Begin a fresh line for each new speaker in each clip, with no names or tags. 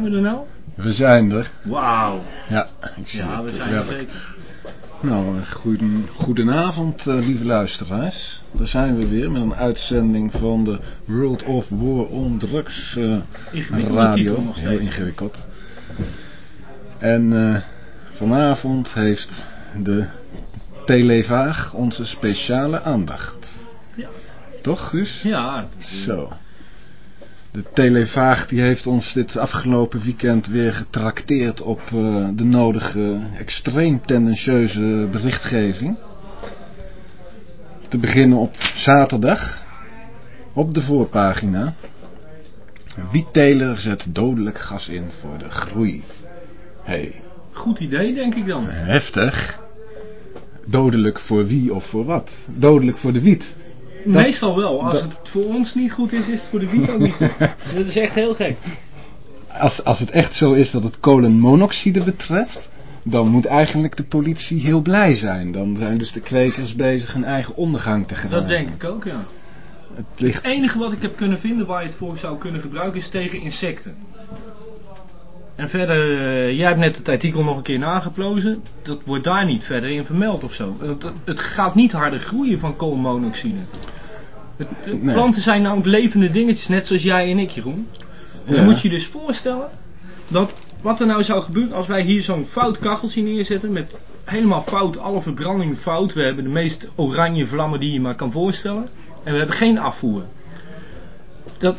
Zijn we er nou?
We zijn er.
Wauw.
Ja, ik zie
Ja,
het.
we zijn er zeker.
Nou, goeden, goedenavond, eh, lieve luisteraars. Daar zijn we weer met een uitzending van de World of War on Drugs eh,
Ingewikkelde
radio. Heel ingewikkeld. En eh, vanavond heeft de Televaag onze speciale aandacht.
Ja.
Toch, Guus?
Ja.
Zo. De Televaag die heeft ons dit afgelopen weekend weer getrakteerd op eh, de nodige extreem tendentieuze berichtgeving. Te beginnen op zaterdag, op de voorpagina. Wietteler zet dodelijk gas in voor de groei. Hey,
Goed idee, denk ik dan.
heftig. Dodelijk voor wie of voor wat? Dodelijk voor de wiet.
Meestal wel. Als
dat-
het voor ons niet goed is, is het voor de wiet ook niet goed. Dat is echt heel gek.
Als, als het echt zo is dat het kolenmonoxide betreft, dan moet eigenlijk de politie heel blij zijn. Dan zijn dus de kwekers bezig hun eigen ondergang te gaan.
Dat denk ik ook, ja.
Het ligt...
Het enige wat ik heb kunnen vinden waar je het voor zou kunnen gebruiken is tegen insecten. En verder, eh, jij hebt net het artikel nog een keer nageplozen. Dat wordt daar niet verder in vermeld of zo. Het, het gaat niet harder groeien van koolmonoxide. Het, het-
Nee.
Planten zijn namelijk levende dingetjes, net zoals jij en ik, Jeroen. En
Ja.
dan moet je je dus voorstellen dat wat er nou zou gebeuren als wij hier zo'n fout kacheltje neerzetten met helemaal fout, alle verbranding fout. We hebben de meest oranje vlammen die je maar kan voorstellen. En we hebben geen afvoer. Dat,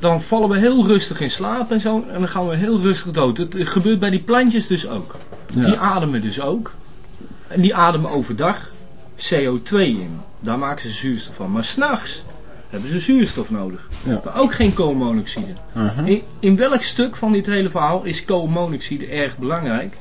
dan vallen we heel rustig in slaap en zo. En dan gaan we heel rustig dood. Het gebeurt bij die plantjes dus ook.
Ja.
Die ademen dus ook. En die ademen overdag CO2 in. Daar maken ze zuurstof van. Maar s'nachts hebben ze zuurstof nodig.
Ja.
Maar ook geen koolmonoxide. In, in welk stuk van dit hele verhaal is koolmonoxide erg belangrijk?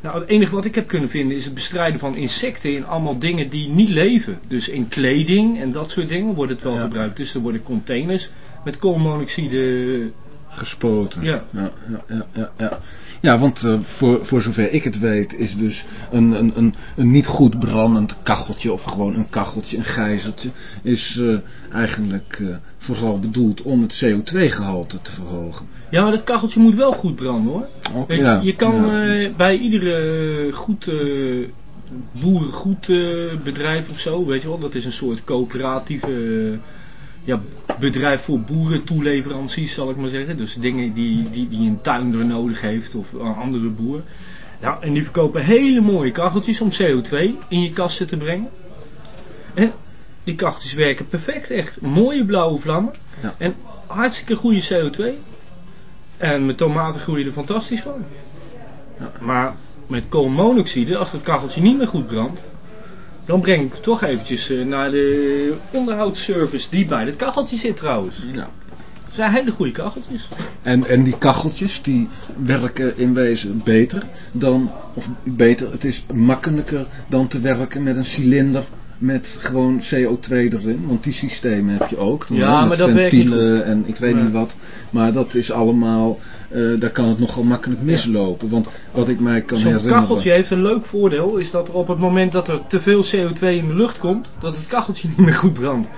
Nou, het enige wat ik heb kunnen vinden is het bestrijden van insecten in allemaal dingen die niet leven. Dus in kleding en dat soort dingen wordt het wel
Ja.
gebruikt. Dus er worden containers met koolmonoxide.
Gespoten.
Ja.
Ja, ja, ja, ja, want eh, voor, voor zover ik het weet is dus een, een, een, een niet goed brandend kacheltje of gewoon een kacheltje, een gijzeltje, is eh, eigenlijk eh, vooral bedoeld om het CO2-gehalte te verhogen.
Ja, maar dat kacheltje moet wel goed branden hoor. Weet je, je kan eh, bij iedere goed eh boerengoed eh, bedrijf of zo, weet je wel, dat is een soort coöperatieve eh, ja, bedrijf voor boerentoeleveranties, zal ik maar zeggen. Dus dingen die, die, die een tuinder nodig heeft of een andere boer. Nou, en die verkopen hele mooie kacheltjes om CO2 in je kassen te brengen. En die kacheltjes werken perfect, echt mooie blauwe vlammen.
Ja.
En hartstikke goede CO2. En met tomaten groeien er fantastisch van.
Ja.
Maar met koolmonoxide, als dat kacheltje niet meer goed brandt, dan breng ik toch eventjes eh, naar de onderhoudsservice die bij het kacheltje zit trouwens.
Ja.
Het zijn hele goede kacheltjes.
En, en die kacheltjes die werken in wezen beter dan, of beter, het is makkelijker dan te werken met een cilinder met gewoon CO2 erin. Want die systemen heb je ook.
Ja,
met
maar dat werkt niet
ventielen en ik weet
Nee.
niet wat. Maar dat is allemaal, eh, daar kan het nogal makkelijk mislopen. Want wat ik mij kan
Zo'n
herinneren...
kacheltje heeft een leuk voordeel, is dat op het moment dat er te veel CO2 in de lucht komt, dat het kacheltje niet meer goed brandt.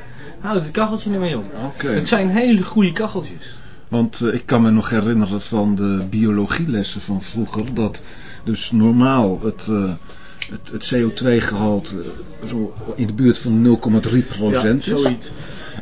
Houdt het kacheltje niet meer op.
Oké.
Het zijn hele goede kacheltjes.
Want eh, ik kan me nog herinneren van de biologielessen van vroeger dat dus normaal het, eh, het, het CO2-gehalte zo in de buurt van 0,3 procent
ja,
is.
zoiets.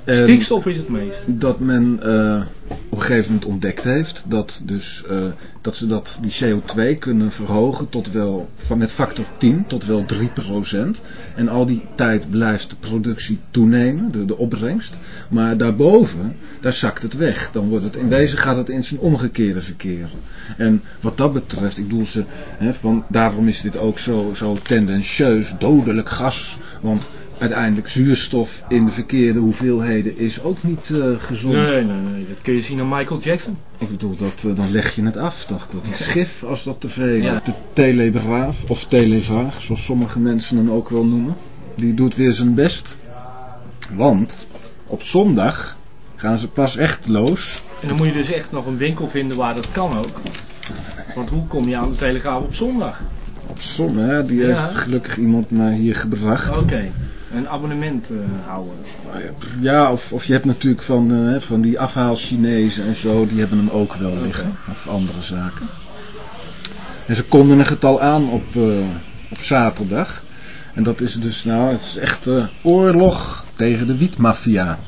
En
Stikstof is het meest.
dat men eh, op een gegeven moment ontdekt heeft dat, dus, eh, dat ze dat, die CO2 kunnen verhogen tot wel, van met factor 10 tot wel 3 procent. En al die tijd blijft de productie toenemen, de, de opbrengst. Maar daarboven, daar zakt het weg. Dan wordt het, in wezen gaat het in zijn omgekeerde verkeer. En wat dat betreft, ik bedoel ze, hè, van, daarom is dit ook zo, zo tendentieus, dodelijk gas. Want uiteindelijk zuurstof in de verkeerde hoeveelheden is ook niet eh, gezond.
Nee, nee, nee. Dat kun je zien aan Michael Jackson.
Ik bedoel, dat, eh, dan leg je het af. Dat, dat is gif als dat te veel
Ja.
De telebraaf, of televaag, zoals sommige mensen hem ook wel noemen. Die doet weer zijn best. Want op zondag gaan ze pas echt los.
En dan moet je dus echt nog een winkel vinden waar dat kan ook. Want hoe kom je aan de Telegraaf op zondag?
Op zondag, hè, die
Ja.
heeft gelukkig iemand mij hier gebracht.
Oké. Een abonnement uh, houden.
Ja, of, of je hebt natuurlijk van, uh, van die afhaal Chinezen en zo, die hebben hem ook wel liggen. Of andere zaken. En ze konden het al aan op, uh, op zaterdag. En dat is dus, nou, het is echt oorlog tegen de wietmafia.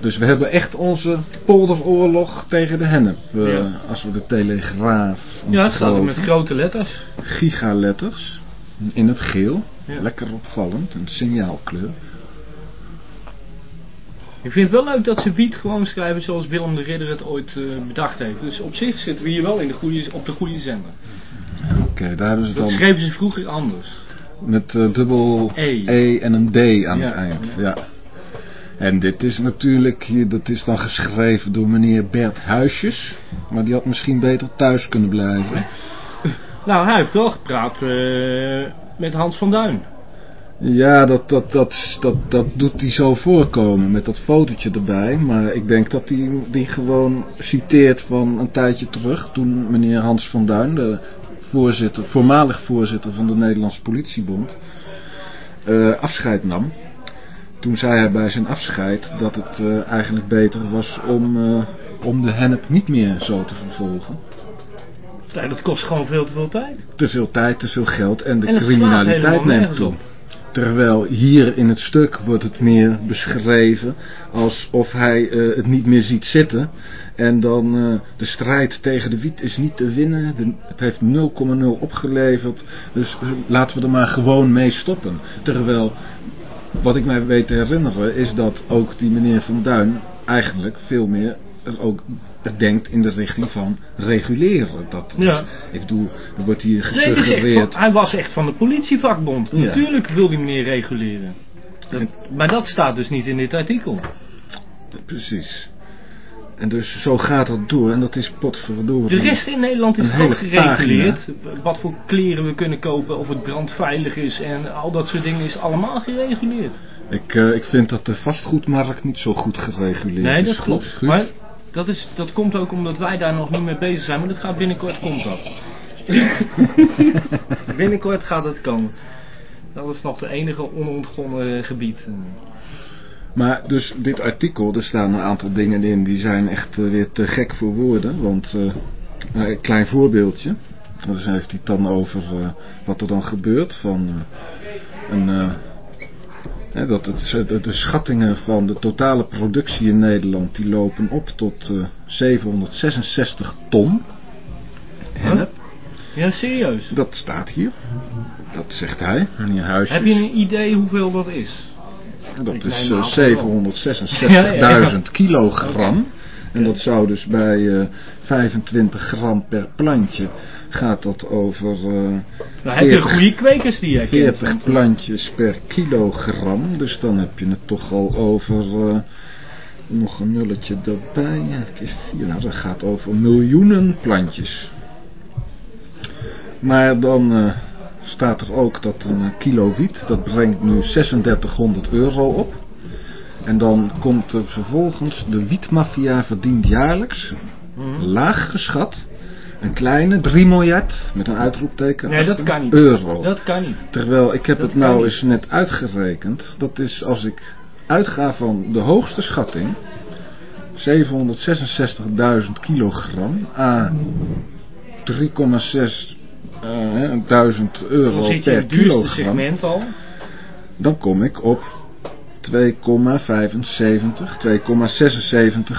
Dus we hebben echt onze polderoorlog tegen de hennep. ja. Als we de telegraaf...
Ja, het staat er met grote letters.
Gigaletters. In het geel. Ja. Lekker opvallend. Een signaalkleur.
Ik vind het wel leuk dat ze wiet gewoon schrijven zoals Willem de Ridder het ooit uh, bedacht heeft. Dus op zich zitten we hier wel in de goede, op de goede zender.
Oké, daar hebben ze
dat
dan...
schreven ze vroeger anders.
Met uh, dubbel e. e. en een D aan het eind. Ja. En dit is natuurlijk, dat is dan geschreven door meneer Bert Huisjes. Maar die had misschien beter thuis kunnen blijven.
Nou, hij heeft wel gepraat uh, met Hans van Duin.
Ja, dat, dat, dat, dat, dat doet hij zo voorkomen met dat fotootje erbij. Maar ik denk dat hij die gewoon citeert van een tijdje terug. Toen meneer Hans van Duin, de voorzitter, voormalig voorzitter van de Nederlandse politiebond, uh, afscheid nam. Toen zei hij bij zijn afscheid dat het uh, eigenlijk beter was om, om de hennep niet meer zo te vervolgen.
Ja, dat kost gewoon veel te veel tijd.
Te veel tijd, te veel geld en de en criminaliteit neemt toe. Terwijl hier in het stuk wordt het meer beschreven alsof hij uh, het niet meer ziet zitten. En dan uh, de strijd tegen de wiet is niet te winnen. De, het heeft 0,0 opgeleverd. Dus laten we er maar gewoon mee stoppen. Terwijl wat ik mij weet te herinneren is dat ook die meneer Van Duin eigenlijk veel meer ook denkt in de richting van reguleren. Dat ja. Ik bedoel, er wordt hier gesuggereerd...
hij was echt van de politievakbond. Natuurlijk wil die meneer reguleren. maar dat staat dus niet in dit artikel.
Precies. En dus zo gaat dat door en dat is potverdorie.
De rest in Nederland is ook gereguleerd. Wat voor kleren we kunnen kopen, of het brandveilig is en al dat soort dingen is allemaal gereguleerd.
Ik, uh, ik vind dat de vastgoedmarkt niet zo goed gereguleerd is.
Nee, dat klopt. Maar dat, is, dat komt ook omdat wij daar nog niet mee bezig zijn. Maar dat gaat binnenkort komt dat. binnenkort gaat het komen. Dat is nog de enige onontgonnen gebied.
Maar dus dit artikel, er staan een aantal dingen in die zijn echt uh, weer te gek voor woorden. Want uh, een klein voorbeeldje. Dus heeft hij het dan over uh, wat er dan gebeurt van een... Hè, dat het, de, de, schattingen van de totale productie in Nederland die lopen op tot 766 ton hennep.
Ja, serieus?
Dat staat hier. Dat zegt hij, meneer Huisjes.
Heb je een idee hoeveel dat is?
Dat is uh, 766.000 kilogram. En dat zou dus bij uh, 25 gram per plantje gaat dat over uh,
nou, 40, heb je goede kwekers die je
40 kent, plantjes per kilogram. Dus dan heb je het toch al over uh, nog een nulletje erbij. Ja, keer 4. Nou, dat gaat over miljoenen plantjes. Maar dan uh, staat er ook dat een kilo wiet, dat brengt nu 3600 euro op. En dan komt er vervolgens, de wietmafia verdient jaarlijks, mm. laag geschat, een kleine 3 miljard, met een uitroepteken,
nee, dat kan niet.
euro.
Dat kan niet.
Terwijl, ik heb het nou eens net uitgerekend, dat is als ik uitga van de hoogste schatting, 766.000 kilogram, a 3,6 uh, 1000 euro dan zit je per kilogram.
segment al.
Dan kom ik op 2,75,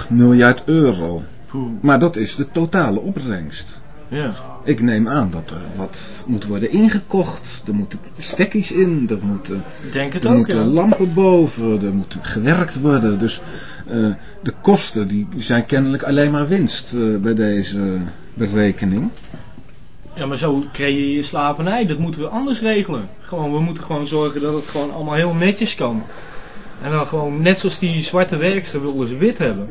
2,76 miljard euro. Maar dat is de totale opbrengst.
Ja.
Ik neem aan dat er wat moet worden ingekocht. Er moeten stekkies in. Er moeten,
Denk het
er
ook,
moeten
ja.
lampen boven. Er moet gewerkt worden. Dus uh, de kosten die zijn kennelijk alleen maar winst uh, bij deze berekening.
Ja, maar zo creëer je slavernij. Dat moeten we anders regelen. Gewoon, we moeten gewoon zorgen dat het gewoon allemaal heel netjes kan. En dan gewoon, net zoals die zwarte werkster wilden ze wit hebben.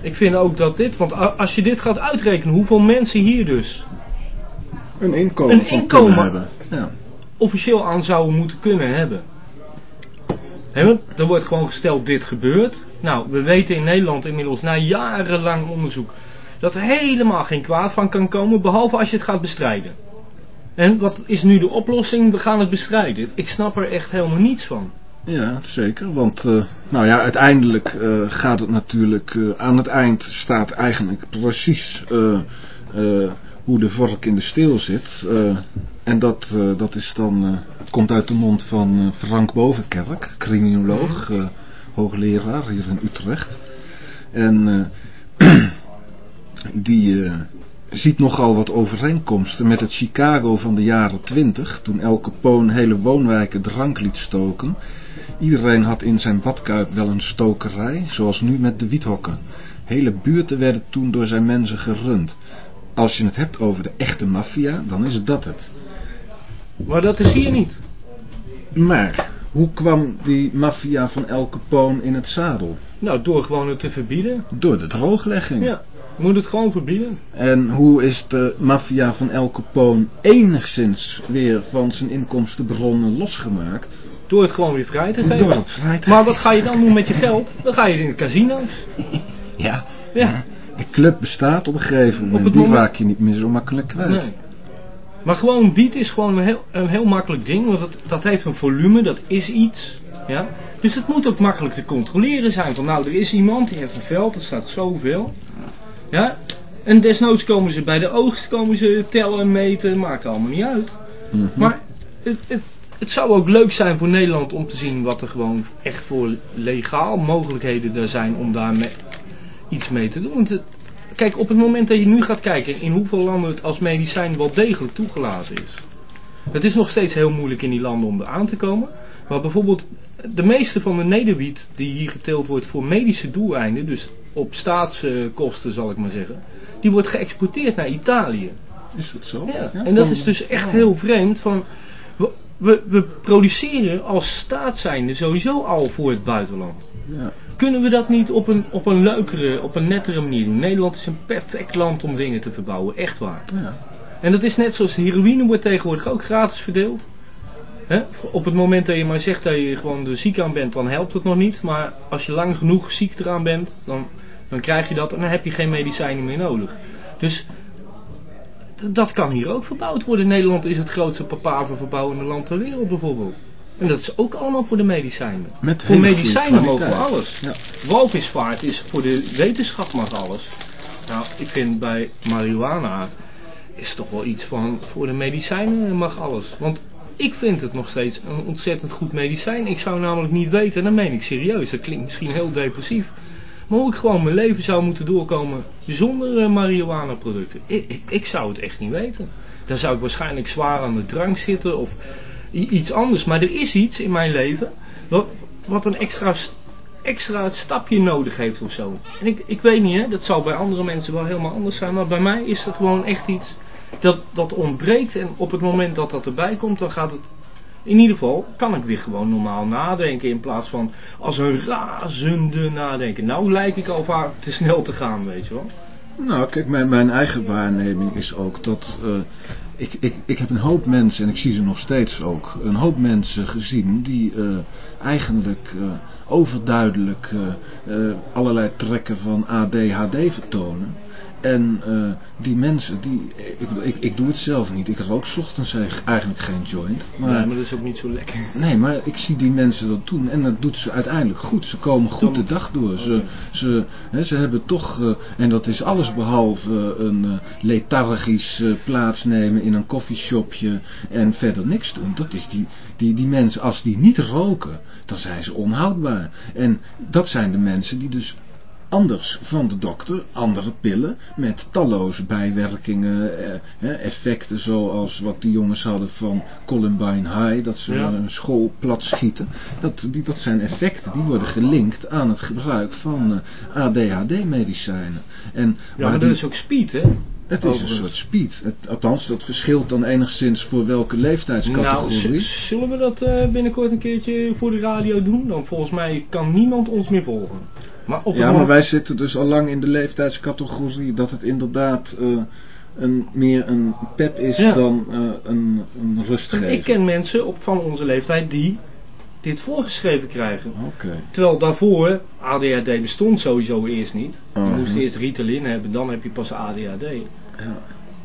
Ik vind ook dat dit, want als je dit gaat uitrekenen, hoeveel mensen hier dus
een inkomen, een inkomen hebben. Ja.
officieel aan zouden moeten kunnen hebben. He, er wordt gewoon gesteld, dit gebeurt. Nou, we weten in Nederland inmiddels na jarenlang onderzoek dat er helemaal geen kwaad van kan komen, behalve als je het gaat bestrijden. En wat is nu de oplossing? We gaan het bestrijden. Ik snap er echt helemaal niets van.
Ja, zeker. Want uh, nou ja, uiteindelijk uh, gaat het natuurlijk... Uh, aan het eind staat eigenlijk precies hoe de vork in de steel zit. en dat, dat is dan, komt uit de mond van Frank Bovenkerk, criminoloog, hoogleraar hier in Utrecht. En die ziet nogal wat overeenkomsten met het Chicago van de jaren twintig, toen El Capone hele woonwijken drank liet stoken. Iedereen had in zijn badkuip wel een stokerij, zoals nu met de wiethokken. Hele buurten werden toen door zijn mensen gerund. Als je het hebt over de echte maffia, dan is dat het.
Maar dat is hier niet.
Maar, hoe kwam die maffia van El Capone in het zadel?
Nou, door gewoon het te verbieden.
Door de drooglegging.
Ja. Moet het gewoon verbieden.
En hoe is de maffia van El Capone enigszins weer van zijn inkomstenbronnen losgemaakt?
Door het gewoon weer vrij te geven.
Door het vrij te
Maar wat ga je dan doen met je geld? Dan ga je in de casino's.
Ja. ja. De club bestaat op een gegeven moment. Op Die moment... raak je niet meer zo makkelijk kwijt. Nee.
Maar gewoon wiet is gewoon een heel, een heel makkelijk ding. Want dat, dat heeft een volume, dat is iets. Ja? Dus het moet ook makkelijk te controleren zijn. Van nou, er is iemand die heeft een veld, er staat zoveel. Ja? En desnoods komen ze bij de oogst, komen ze tellen, meten, maakt allemaal niet uit. Mhm. Maar het, het, het zou ook leuk zijn voor Nederland om te zien wat er gewoon echt voor legaal mogelijkheden er zijn om daar iets mee te doen. Want kijk, op het moment dat je nu gaat kijken in hoeveel landen het als medicijn wel degelijk toegelaten is. Het is nog steeds heel moeilijk in die landen om er aan te komen. Maar bijvoorbeeld de meeste van de nederwiet die hier geteeld wordt voor medische doeleinden, dus op staatskosten zal ik maar zeggen, die wordt geëxporteerd naar Italië.
Is dat zo?
Ja. en dat is dus echt heel vreemd van, we, we produceren als staat zijnde sowieso al voor het buitenland. Ja. Kunnen we dat niet op een, op een leukere, op een nettere manier doen? Nederland is een perfect land om dingen te verbouwen, echt waar. Ja. En dat is net zoals heroïne wordt tegenwoordig ook gratis verdeeld. Op het moment dat je maar zegt dat je gewoon er ziek aan bent, dan helpt het nog niet. Maar als je lang genoeg ziek eraan bent, dan, dan krijg je dat en dan heb je geen medicijnen meer nodig. Dus dat kan hier ook verbouwd worden. Nederland is het grootste papaververbouwende land ter wereld bijvoorbeeld. En dat is ook allemaal voor de medicijnen.
Met
voor medicijnen mogen we alles. Ja. Walvisvaart is voor de wetenschap mag alles. Nou, ik vind bij marihuana is toch wel iets van voor de medicijnen mag alles. Want ik vind het nog steeds een ontzettend goed medicijn. Ik zou namelijk niet weten, en dat meen ik serieus, dat klinkt misschien heel depressief. Maar hoe ik gewoon mijn leven zou moeten doorkomen zonder uh, marihuana producten. Ik, ik, ik, zou het echt niet weten. Dan zou ik waarschijnlijk zwaar aan de drank zitten of iets anders. Maar er is iets in mijn leven wat, wat een extra, extra stapje nodig heeft of zo. En ik, ik weet niet, hè, dat zou bij andere mensen wel helemaal anders zijn. Maar bij mij is het gewoon echt iets dat, dat ontbreekt. En op het moment dat dat erbij komt, dan gaat het... In ieder geval kan ik weer gewoon normaal nadenken in plaats van als een razende nadenken. Nou lijkt ik al vaak te snel te gaan, weet je wel.
Nou, kijk, mijn, eigen waarneming is ook dat... Uh, ik, ik, ik heb een hoop mensen, en ik zie ze nog steeds ook... een hoop mensen gezien die uh, eigenlijk uh, overduidelijk allerlei trekken van ADHD vertonen... En uh, die mensen, die, ik, ik, ik doe het zelf niet. Ik rook ochtends eigenlijk geen joint.
Maar, nee, maar dat is ook niet zo lekker.
Nee, maar ik zie die mensen dat doen. En dat doet ze uiteindelijk goed. Ze komen goed de dag door. Ze, ze, hè, ze hebben toch, uh, en dat is alles behalve een uh, lethargisch plaatsnemen in een koffieshopje en verder niks doen. Dat is die, die, die mensen, als die niet roken, dan zijn ze onhoudbaar. En dat zijn de mensen die dus anders van de dokter, andere pillen met talloze bijwerkingen, eh, effecten zoals wat die jongens hadden van Columbine High, dat ze een school plat schieten. Dat, die, dat zijn effecten die worden gelinkt aan het gebruik van eh, ADHD-medicijnen.
En ja, maar dat is ook speed, hè?
Het is een soort speed. Het, althans, dat verschilt dan enigszins voor welke leeftijdscategorie. Nou,
zullen we dat uh, binnenkort een keertje voor de radio doen? Dan volgens mij kan niemand ons meer volgen.
Maar ja, maar wij zitten dus al lang in de leeftijdscategorie dat het inderdaad uh, een, meer een pep is dan uh, een, een rustgever.
Ik ken mensen op, van onze leeftijd die dit voorgeschreven krijgen.
Okay.
Terwijl daarvoor ADHD bestond sowieso eerst niet. Je uh -huh. moest eerst Ritalin hebben, dan heb je pas ADHD.
Ja.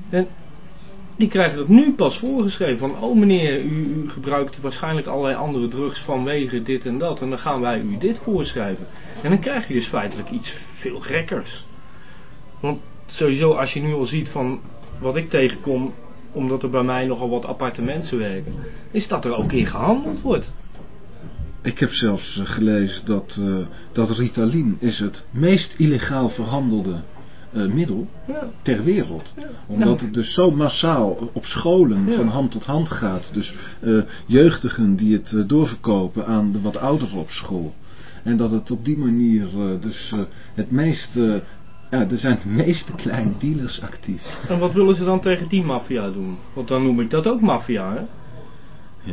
En die krijgen dat nu pas voorgeschreven. Van, oh meneer, u, u, gebruikt waarschijnlijk allerlei andere drugs vanwege dit en dat. En dan gaan wij u dit voorschrijven. En dan krijg je dus feitelijk iets veel gekkers. Want sowieso, als je nu al ziet van wat ik tegenkom, omdat er bij mij nogal wat aparte mensen werken, is dat er ook in gehandeld wordt.
Ik heb zelfs eh, gelezen dat, uh, dat Ritalin is het meest illegaal verhandelde uh, middel
Ja.
ter wereld.
Ja.
Omdat
Ja.
het dus zo massaal op scholen van hand tot hand gaat. Dus eh, jeugdigen die het eh, doorverkopen aan de wat ouderen op school. En dat het op die manier eh, dus eh, het meest... eh, ja, er zijn de meeste kleine dealers actief.
En wat willen ze dan tegen die maffia doen? Want dan noem ik dat ook maffia, hè?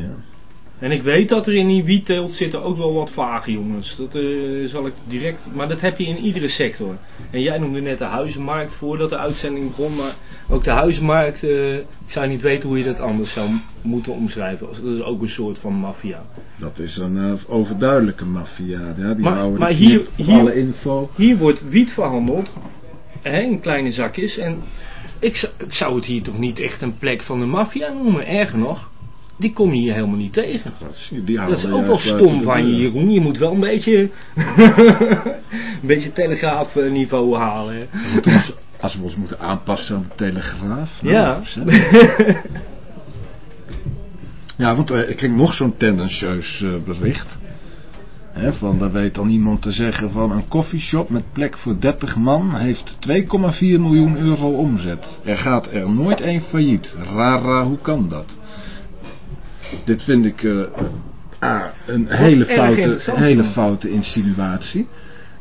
Ja.
En ik weet dat er in die wietteelt zitten ook wel wat vage jongens. Dat eh, zal ik direct... Maar dat heb je in iedere sector. En jij noemde net de huizenmarkt voordat de uitzending begon. Maar ook de huizenmarkt... eh, ik zou niet weten hoe je dat anders zou moeten omschrijven. Dat is ook een soort van maffia.
Dat is een eh, overduidelijke maffia. Ja, die
Maar-
houden
maar
de
hier-
alle info.
Hier wordt wiet verhandeld. Hè, in kleine zakjes. En ik zou, ik zou het hier toch niet echt een plek van de maffia noemen. Erger nog. Die kom je hier helemaal niet tegen.
Dat is,
Dat ook wel stom van je. Jeroen. Je moet wel een beetje, een beetje telegraafniveau halen.
Ons- Als we ons moeten aanpassen aan de telegraaf. nou,
Ja.
Ja, want eh, ik kreeg nog zo'n tendentieus eh, bericht. Hè, van, daar weet dan iemand te zeggen van een koffieshop met plek voor 30 man heeft 2,4 miljoen euro omzet. Er gaat er nooit één failliet. Rara, hoe kan dat? Dit vind ik eh, een hele foute, hele foute insinuatie.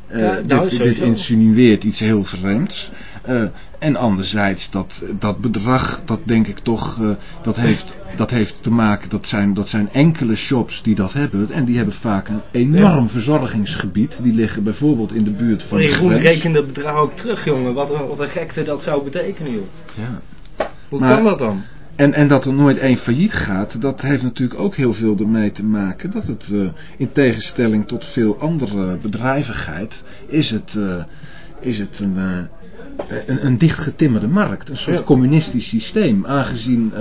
Eh,
Ja, nou,
dit, dit insinueert iets heel vreemds. Eh, en anderzijds, dat, dat bedrag, dat denk ik toch, dat, heeft, dat heeft te maken, dat zijn, dat zijn enkele shops die dat hebben. En die hebben vaak een enorm verzorgingsgebied. Die liggen bijvoorbeeld in de buurt van de
Jeroen
grens.
reken dat bedrag ook terug, jongen. Wat, een- wat een gekte dat zou betekenen, joh.
Ja.
Hoe
Maar-
kan dat dan?
En, en dat er nooit één failliet gaat, dat heeft natuurlijk ook heel veel ermee te maken dat het, eh, in tegenstelling tot veel andere bedrijvigheid, is het, eh, is het een, eh, een, een dichtgetimmerde markt. Een soort
Ja.
communistisch systeem. Aangezien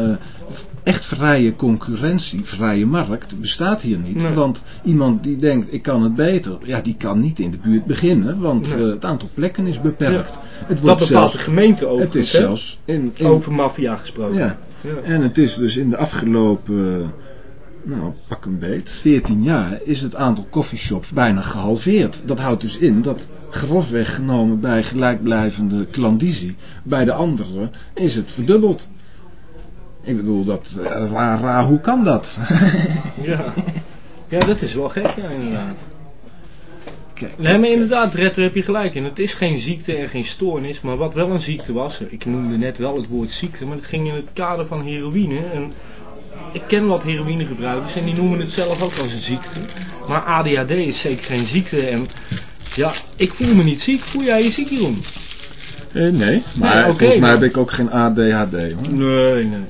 echt vrije concurrentie, vrije markt, bestaat hier niet.
Nee.
Want iemand die denkt, ik kan het beter, ja, die kan niet in de buurt beginnen. Want
Nee.
het aantal plekken is beperkt. Het
Dat
wordt
bepaalt de gemeente ook.
het is zelfs in, in,
Over maffia gesproken.
ja,
Ja.
en het is dus in de afgelopen, nou pak een beet, 14 jaar is het aantal coffeeshops bijna gehalveerd. Dat houdt dus in dat grofweg genomen bij gelijkblijvende klandizie, bij de anderen is het verdubbeld. Ik bedoel, dat, eh, raar, raar, hoe kan dat?
Ja. ja, dat is wel gek, ja, inderdaad.
Kijk,
Nee, maar inderdaad, Red, daar heb je gelijk in. Het is geen ziekte en geen stoornis, maar wat wel een ziekte was, ik noemde net wel het woord ziekte, maar het ging in het kader van heroïne. En ik ken wat heroïnegebruikers en die noemen het zelf ook als een ziekte. Maar ADHD is zeker geen ziekte en ja, ik voel me niet ziek. Voel jij je ziek, Jeroen?
Eh, nee, maar
Nee,
volgens mij heb ik ook geen ADHD hoor.
Nee, nee.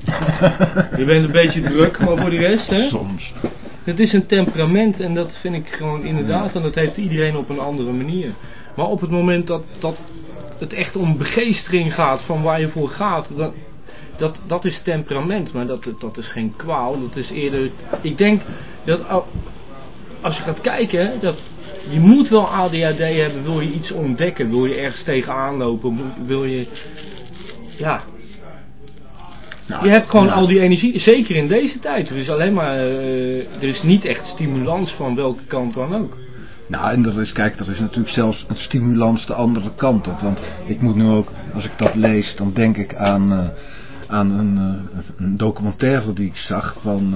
Je bent een beetje druk, maar voor de rest, hè?
Soms.
Het is een temperament en dat vind ik gewoon inderdaad. En dat heeft iedereen op een andere manier. Maar op het moment dat, dat het echt om begeestering gaat van waar je voor gaat. Dat, dat, dat is temperament, maar dat, dat is geen kwaal. Dat is eerder... Ik denk dat al- als je gaat kijken, dat je moet wel ADHD hebben. Wil je iets ontdekken? Wil je ergens tegenaan lopen? Wil je... Ja,
Nou,
je hebt gewoon
ja.
al die energie, zeker in deze tijd. Er is alleen maar, eh, er is niet echt stimulans van welke kant dan ook.
Nou, en er is, kijk, er is natuurlijk zelfs een stimulans de andere kant op. Want ik moet nu ook, als ik dat lees, dan denk ik aan, eh, aan een, eh, een documentaire die ik zag van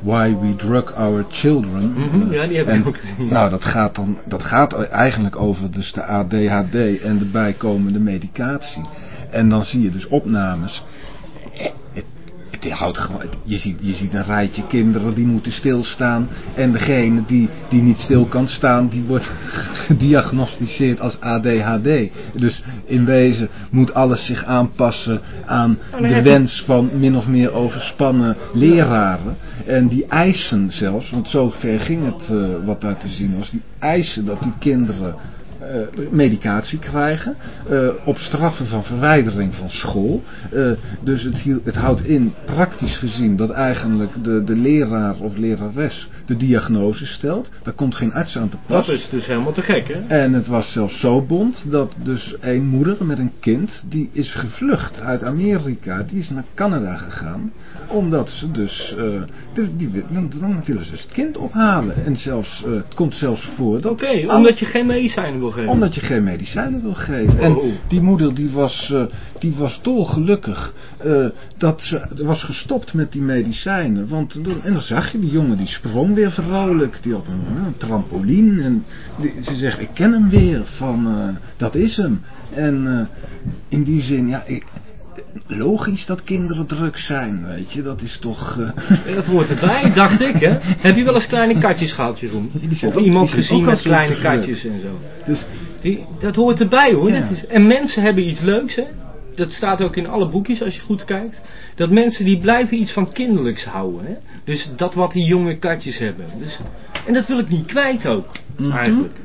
Why We Drug Our Children.
Mhm, ja, die heb ik ook gezien.
Nou, dat gaat, dan, dat gaat eigenlijk over dus de ADHD en de bijkomende medicatie. En dan zie je dus opnames. Het, het houdt gewoon, het- je, ziet, je ziet een rijtje kinderen die moeten stilstaan. En degene die, die niet stil kan staan, die wordt gediagnosticeerd als ADHD. Dus in wezen moet alles zich aanpassen aan
Oh,
de wens van min of meer overspannen leraren. En die eisen zelfs, want zo ver ging het eh, wat daar te zien was. Die eisen dat die kinderen medicatie krijgen. Uh, op straffen van verwijdering van school. Uh, dus het, het, houdt in, praktisch gezien, dat eigenlijk de, de leraar of lerares de diagnose stelt. Daar komt geen arts aan te pas.
Dat is dus helemaal te gek, hè?
En het was zelfs zo bond dat dus een moeder met een kind, die is gevlucht uit Amerika. Die is naar Canada gegaan. Omdat ze dus, die, die, dan willen ze het kind ophalen. En zelfs, het komt zelfs voor dat...
Oké, okay, omdat je geen medicijnen wil geven.
Omdat je geen medicijnen wil geven. En die moeder die was, uh, die was dolgelukkig uh, dat ze was gestopt met die medicijnen. Want, en dan zag je die jongen die sprong weer vrolijk. Die op een, een trampoline. En die, ze zegt ik ken hem weer. Van uh, dat is hem. En in die zin ja... Ik, logisch dat kinderen druk zijn, weet je, dat is toch...
Uh... Dat hoort erbij, dacht ik, hè. Heb je wel eens kleine katjes gehad, Jeroen? Of ook, iemand gezien met kleine druk. katjes en zo? Dus, die, dat hoort erbij, hoor. Ja. Dat is, en mensen hebben iets leuks, hè. Dat staat ook in alle boekjes, als je goed kijkt. Dat mensen die blijven iets van kinderlijks houden, hè. Dus dat wat die jonge katjes hebben. Dus, en dat wil ik niet kwijt ook, mm -hmm. eigenlijk.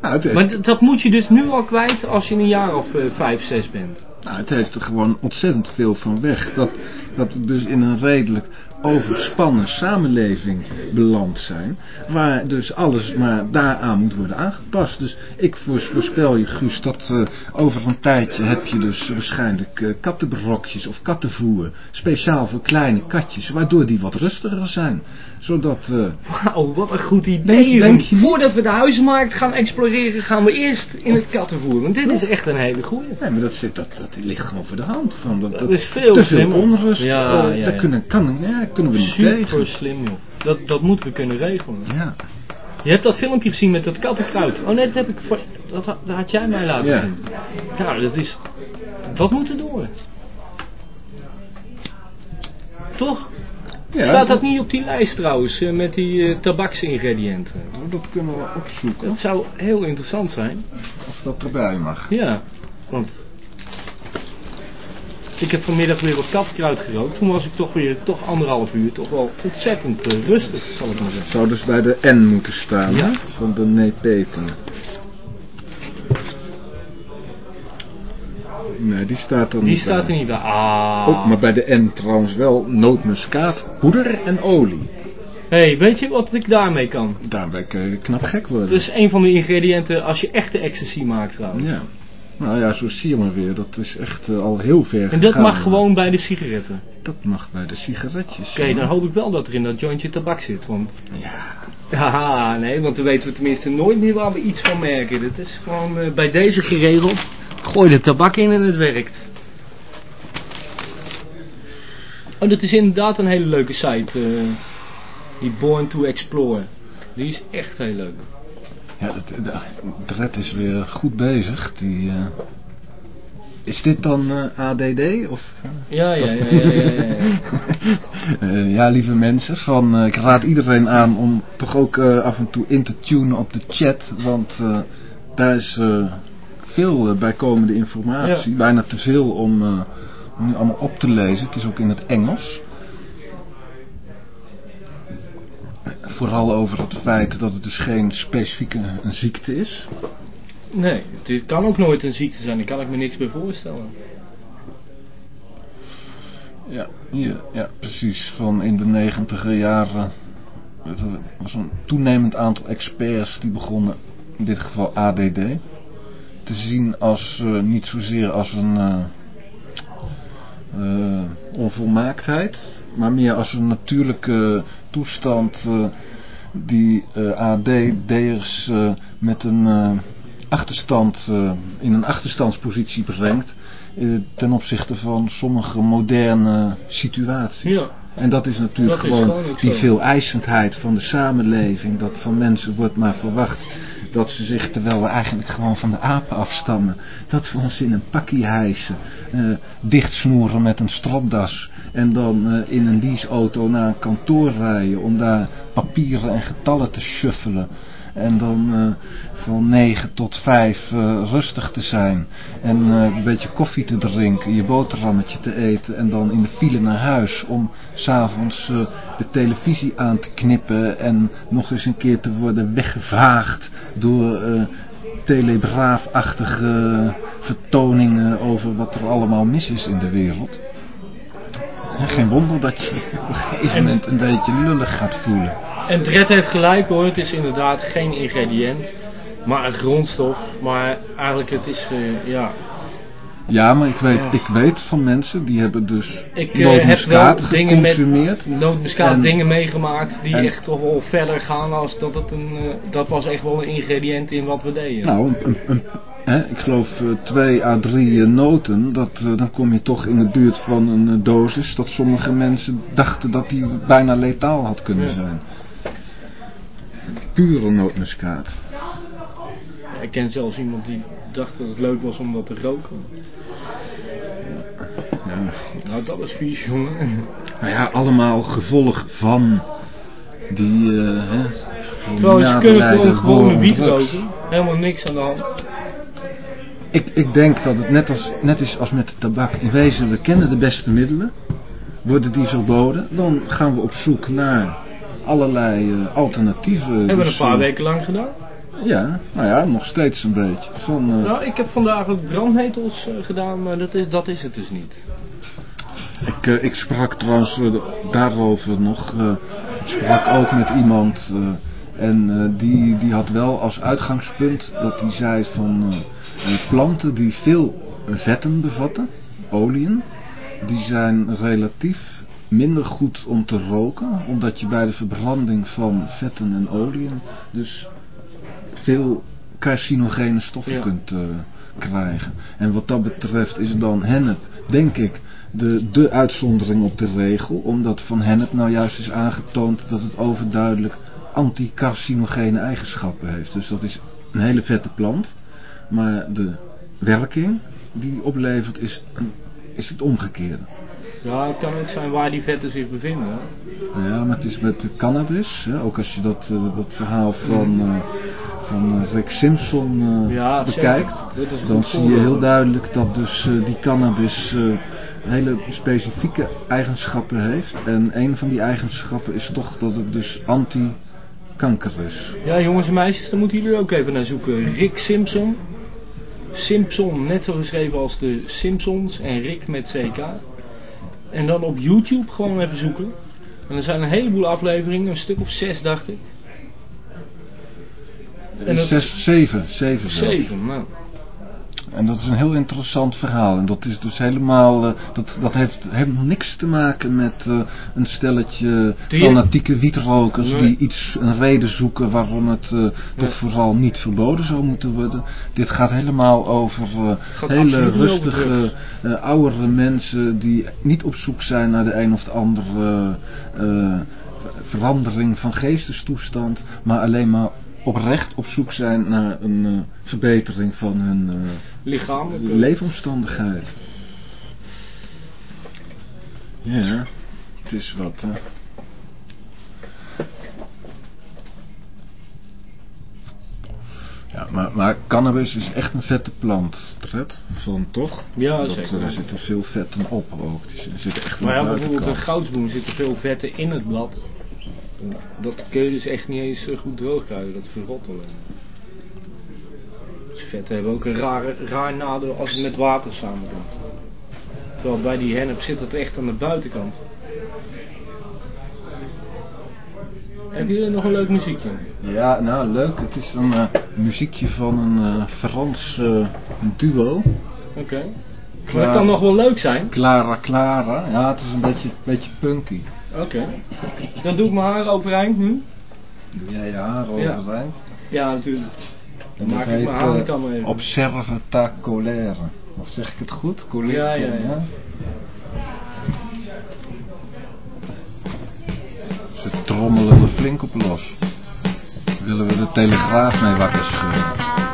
Nou, maar dat moet je dus nu al kwijt als je een jaar of uh, vijf, zes bent.
Nou, het heeft er gewoon ontzettend veel van weg. Dat, dat we dus in een redelijk overspannen samenleving beland zijn. Waar dus alles maar daaraan moet worden aangepast. Dus ik voorspel je Guus dat uh, over een tijdje heb je dus waarschijnlijk uh, kattenbrokjes of kattenvoer. Speciaal voor kleine katjes. Waardoor die wat rustiger zijn. Zodat... Uh,
Wauw, wat een goed idee. Denk, denk Voordat we de huizenmarkt gaan exploreren gaan we eerst in het kattenvoer. Want dit is echt een hele goeie.
Nee, maar dat, zit, dat, dat ligt gewoon voor de hand. Van, dat,
dat, is veel
Te veel onrust. Ja, ja, ja. Daar kunnen, kan, ja, kunnen we niet
Super
tegen.
slim joh. Dat, dat moeten we kunnen regelen.
Ja.
Je hebt dat filmpje gezien met dat kattenkruid. Oh nee, dat heb ik voor, dat, dat had jij mij laten ja. zien. Nou, dat is... Dat moet er door. Toch? Ja, Staat dat niet op die lijst trouwens, eh, met die uh, tabaksingrediënten?
Dat kunnen we opzoeken.
Dat zou heel interessant zijn.
Als dat erbij mag.
Ja, want ik heb vanmiddag weer wat katkruid gerookt. Toen was ik toch weer toch anderhalf uur toch wel ontzettend uh, rustig, zal ik maar zeggen.
Zou dus bij de N moeten staan, ja. Van de nepeten. Nee, die staat er
die
niet
Die staat er niet bij. Ah.
Maar bij de N trouwens wel nootmuskaat, poeder en olie.
Hé, hey, weet je wat ik daarmee kan?
Daarmee kun je knap gek worden.
Dat is een van de ingrediënten als je echte ecstasy maakt trouwens.
Ja. Nou ja, zo zie je maar weer. Dat is echt uh, al heel ver
En dat mag gewoon bij de sigaretten?
Dat mag bij de sigaretjes.
Oké, okay, dan hoop ik wel dat er in dat jointje tabak zit, want...
Ja.
Haha, nee, want dan weten we tenminste nooit meer waar we iets van merken. Dat is gewoon uh, bij deze geregeld. Gooi de tabak in en het werkt. Oh, dat is inderdaad een hele leuke site. Uh, die Born to Explore. Die is echt heel leuk.
Ja, de, de, de red is weer goed bezig. Die, uh, is dit dan uh, eh, ADD? Of,
ja, ja, ja. Ja, ja, ja,
uh, ja lieve mensen, van, ik raad iedereen aan om toch ook af en toe in te tunen op de chat. Want daar is veel bijkomende informatie. Bijna te veel om, om nu allemaal op te lezen. Het is ook in het Engels. Vooral over het feit dat het dus geen specifieke een ziekte is.
Nee, het kan ook nooit een ziekte zijn. Daar kan ik me niks bij voorstellen.
Ja, hier, ja, precies. Van in de negentiger jaren. Er was een toenemend aantal experts die begonnen, in dit geval ADD, te zien als uh, niet zozeer als een uh, uh, onvolmaaktheid, maar meer als een natuurlijke toestand uh, die uh, ADD'ers met een achterstand, in een achterstandspositie brengt ten opzichte van sommige moderne situaties.
Ja.
En dat is natuurlijk
dat
gewoon,
is gewoon
die veeleisendheid van de samenleving. Dat van mensen wordt maar verwacht dat ze zich, terwijl we eigenlijk gewoon van de apen afstammen, dat we ons in een pakje hijsen, uh, dichtsnoeren met een stropdas en dan uh, in een leaseauto naar een kantoor rijden om daar papieren en getallen te shuffelen. En dan uh, van 9 tot 5 uh, rustig te zijn. En uh, een beetje koffie te drinken. Je boterhammetje te eten. En dan in de file naar huis. Om s'avonds de televisie aan te knippen. En nog eens een keer te worden weggevaagd door telegraafachtige vertoningen over wat er allemaal mis is in de wereld. Geen wonder dat je op een gegeven moment een beetje lullig gaat voelen.
En Dred heeft gelijk hoor, het is inderdaad geen ingrediënt, maar een grondstof. Maar eigenlijk het is, uh, ja...
Ja, maar ik weet, ja. ik weet van mensen die hebben dus
ik, uh,
nootmuskaat geconsumeerd.
Met nootmuskaat dingen meegemaakt die en, echt toch wel verder gaan als dat het een... Uh, dat was echt wel een ingrediënt in wat we deden.
Nou, een, een, Hè, ik geloof uh, twee à drie uh, noten, dat, uh, dan kom je toch in de buurt van een dosis dat sommige mensen dachten dat die bijna letaal had kunnen ja. zijn. Pure nootmuskaat.
Ik ken zelfs iemand die dacht dat het leuk was om dat te roken.
Ja.
Nou, dat is vies, jongen.
Nou ja, allemaal gevolg van die... Uh, hè,
Terwijl kunnen gewoon, gewoon een wiet roken. Helemaal niks aan de hand.
Ik, ik denk dat het net, als, net is als met tabak. In wezen, we kennen de beste middelen. Worden die verboden, dan gaan we op zoek naar allerlei uh, alternatieven.
Hebben we dus, een paar weken lang gedaan?
Ja, nou ja, nog steeds een beetje. Van, uh,
nou, ik heb vandaag ook brandnetels gedaan, maar dat is, dat is het dus niet.
Ik, ik sprak trouwens daarover nog. ik sprak ook met iemand. en die, die had wel als uitgangspunt dat hij zei van planten die veel vetten bevatten, oliën, die zijn relatief minder goed om te roken, omdat je bij de verbranding van vetten en oliën dus veel carcinogene stoffen ja. kunt uh, krijgen. En wat dat betreft is dan hennep, denk ik, de, de uitzondering op de regel, omdat van hennep nou juist is aangetoond dat het overduidelijk anticarcinogene eigenschappen heeft. Dus dat is een hele vette plant. Maar de werking die oplevert is, is het omgekeerde.
Ja, het kan ook zijn waar die vetten zich bevinden.
Ja, maar het is met de cannabis. Hè? Ook als je dat, uh, dat verhaal van, uh, van uh, Rick Simpson ja, bekijkt. Dan zie je heel duidelijk dat dus die cannabis hele specifieke eigenschappen heeft. En een van die eigenschappen is toch dat het dus anti kanker is.
Ja jongens en meisjes, daar moeten jullie ook even naar zoeken. Rick Simpson. Simpson, net zo geschreven als de Simpsons en Rick met CK. En dan op YouTube gewoon even zoeken. En er zijn een heleboel afleveringen, een stuk of zes dacht ik.
En dat... Zes, zeven, zeven zelfs.
Zeven, nou.
En dat is een heel interessant verhaal. En dat is dus helemaal, uh, dat, dat heeft helemaal niks te maken met uh, een stelletje fanatieke wietrokers nee. die iets, een reden zoeken waarom het uh, toch ja. vooral niet verboden zou moeten worden. Dit gaat helemaal over hele rustige, oudere mensen die niet op zoek zijn naar de een of de andere verandering van geestestoestand, maar alleen maar oprecht op zoek zijn naar een uh, verbetering van hun uh,
lichamelijke
leefomstandigheid. Ja, het is wat. Hè. Ja, maar, maar cannabis is echt een vette plant, Fred. Van toch?
Ja,
dat,
zeker.
Er zitten veel vetten op ook. Er zitten echt
maar ja, bijvoorbeeld de goudsbloem zitten veel vetten in het blad. Dat kun je dus echt niet eens goed droog krijgen, dat verrot alleen. Dus vetten hebben ook een rare, raar nadeel als het met water samenkomt. Terwijl bij die hennep zit het echt aan de buitenkant. Heb je nog een leuk muziekje?
Ja, nou leuk. Het is een uh, muziekje van een uh, Frans uh, duo.
Oké. Okay. Maar dat kan nog wel leuk zijn.
Clara Clara. Ja, het is een beetje, beetje punky.
Oké. Okay. Dan doe ik mijn haar overeind nu.
Doe jij je haar overeind?
Ja, ja natuurlijk.
Dan maak ik mijn haarkam even. Observe ta colère. Of zeg ik het goed?
Colère, ja, ja, ja.
Ze trommelen er flink op los. Willen we de telegraaf mee wakker scheuren?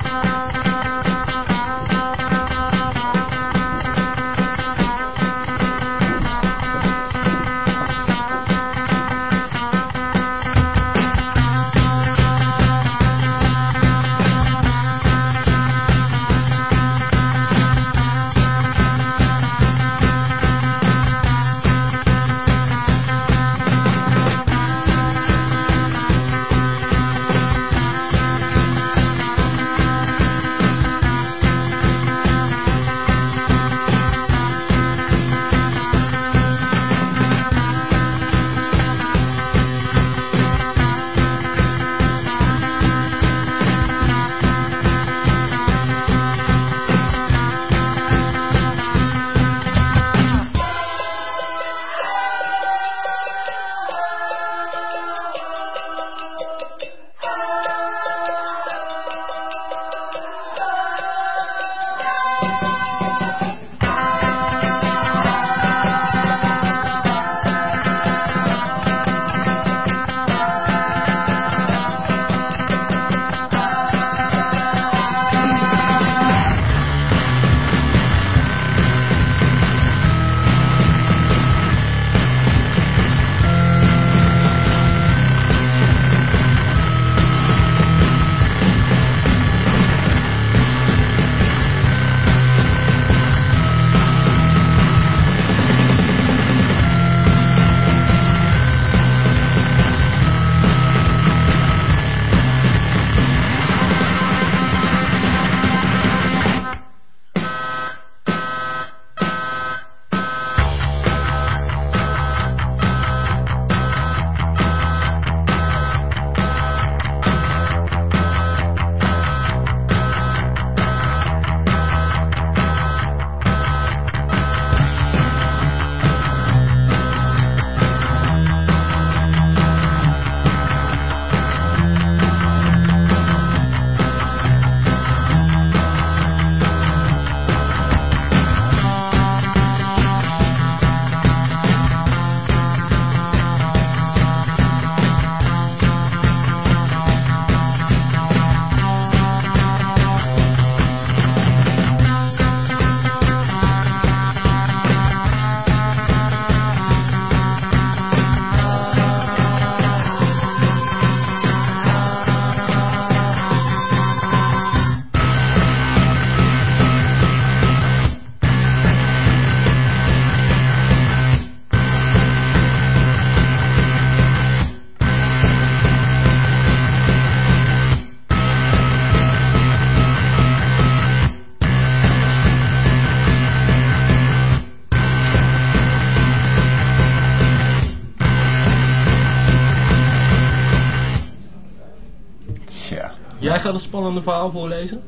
Een spannende verhaal voorlezen?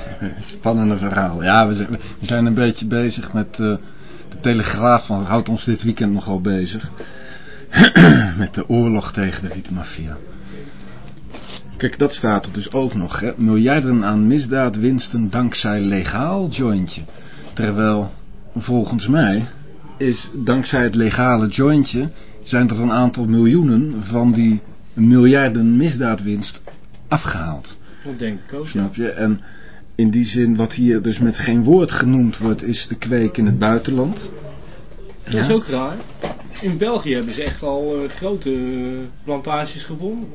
Spannende verhaal. Ja, we zijn, een beetje bezig met uh, de Telegraaf. Want houdt ons dit weekend nogal bezig. met de oorlog tegen de witte maffia. Kijk, dat staat er dus ook nog. Miljarden aan misdaadwinsten dankzij legaal jointje. Terwijl, volgens mij, is dankzij het legale jointje... zijn er een aantal miljoenen van die miljarden misdaadwinst afgehaald.
Dat denk ik ook.
Snap je? En in die zin, wat hier dus met geen woord genoemd wordt, is de kweek in het buitenland.
Dat is ook raar. In België hebben ze echt al uh, grote uh, plantages gevonden.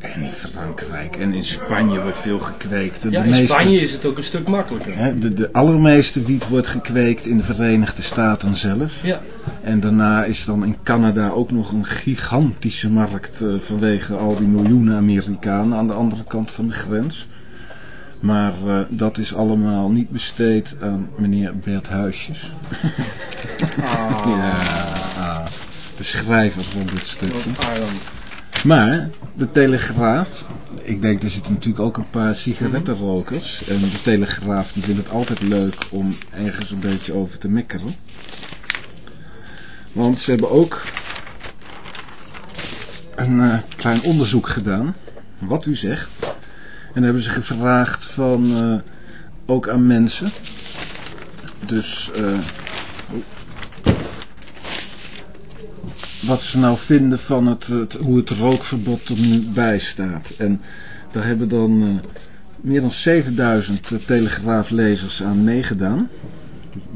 En in Frankrijk en in Spanje wordt veel gekweekt. De
ja, in meeste, Spanje is het ook een stuk makkelijker.
Hè, de, de allermeeste wiet wordt gekweekt in de Verenigde Staten zelf.
Ja.
En daarna is dan in Canada ook nog een gigantische markt uh, vanwege al die miljoenen Amerikanen aan de andere kant van de grens. Maar uh, dat is allemaal niet besteed aan meneer Bert Huisjes.
Ah.
ja, de schrijver van dit stukje. Maar de Telegraaf, ik denk er zitten natuurlijk ook een paar sigarettenrokers. En de Telegraaf die vindt het altijd leuk om ergens een beetje over te mekkeren. Want ze hebben ook een uh, klein onderzoek gedaan, wat u zegt. En hebben ze gevraagd van, uh, ook aan mensen. Dus, uh, wat ze nou vinden van het, het, hoe het rookverbod er nu bij staat. En daar hebben dan uh, meer dan 7000 telegraaflezers aan meegedaan.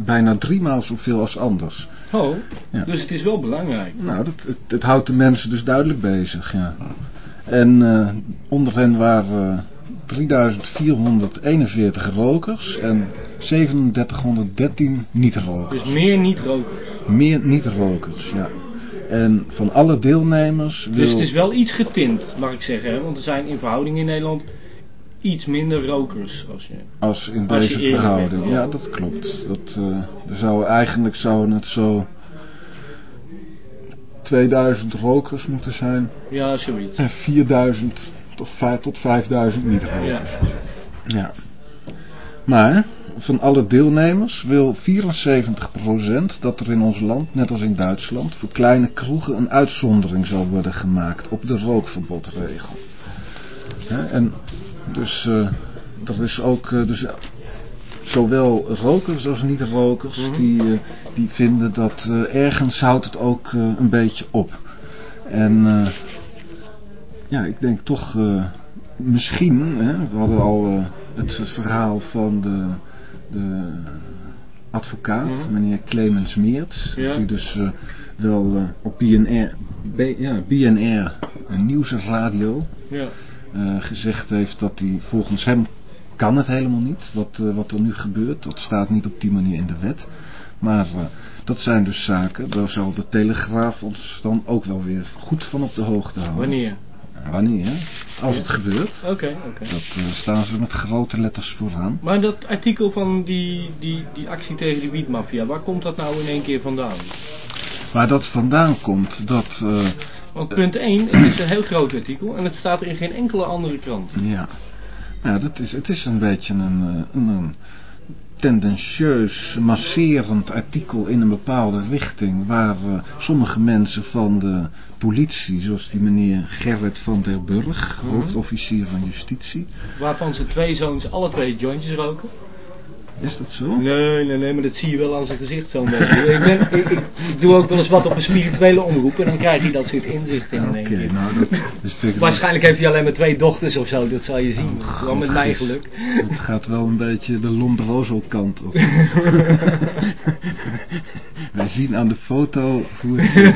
Bijna driemaal zoveel als anders.
Oh, ja. dus het is wel belangrijk.
Nou, dat, het, het, houdt de mensen dus duidelijk bezig, ja. En uh, onder hen waren 3441 rokers en 3713 niet-rokers.
Dus meer niet-rokers?
Meer niet-rokers, ja. En van alle deelnemers wil...
Dus het is wel iets getint, mag ik zeggen. Hè? Want er zijn in verhouding in Nederland iets minder rokers. Als, je,
als in als deze verhouding. Bent, ja. ja. dat klopt. Dat, uh, zou, eigenlijk zouden het zo 2000 rokers moeten zijn.
Ja, zoiets.
En 4000 tot, 5, tot 5000 niet-rokers.
Ja.
ja. Maar van alle deelnemers wil 74% dat er in ons land, net als in Duitsland, voor kleine kroegen een uitzondering zal worden gemaakt op de rookverbodregel. Ja, en dus uh, er is ook uh, dus, zowel rokers als niet-rokers mm -hmm. die, uh, die vinden dat ergens houdt het ook een beetje op. En ja, ik denk toch misschien, hè, we hadden al het, het verhaal van de de advocaat, mm. meneer Clemens Meerts,
ja.
die dus uh, wel uh, op BNR, B, ja, BNR, een nieuwsradio,
ja.
uh, gezegd heeft dat hij volgens hem kan het helemaal niet, wat, wat er nu gebeurt. Dat staat niet op die manier in de wet. Maar dat zijn dus zaken, daar zal de Telegraaf ons dan ook wel weer goed van op de hoogte houden.
Wanneer?
Wanneer? Als het gebeurt.
Oké, okay, oké.
Okay. Dat uh, staan ze met grote letters vooraan.
Maar dat artikel van die, die, die actie tegen de wietmafia, waar komt dat nou in één keer vandaan?
Waar dat vandaan komt, dat... Uh,
Want punt 1, het is een heel groot artikel en het staat er in geen enkele andere krant.
Ja. Ja, dat is, het is een beetje een, een, een tendentieus, masserend artikel in een bepaalde richting, waar uh, sommige mensen van de politie, zoals die meneer Gerrit van der Burg,
Mhm.
hoofdofficier van justitie.
Waarvan zijn twee zoons alle twee jointjes roken.
Is dat zo?
Nee, nee, nee, maar dat zie je wel aan zijn gezicht zo'n beetje. ik, ben, ik, ik, doe ook wel eens wat op een spirituele omroep en dan krijg je dat soort inzichten in
Oké, nou dat is
Waarschijnlijk heeft hij alleen maar twee dochters of zo, dat zal je zien.
Oh,
is wel met mijn geluk.
Het gaat wel een beetje de Lombroso kant op. Wij zien aan de foto hoe het zit.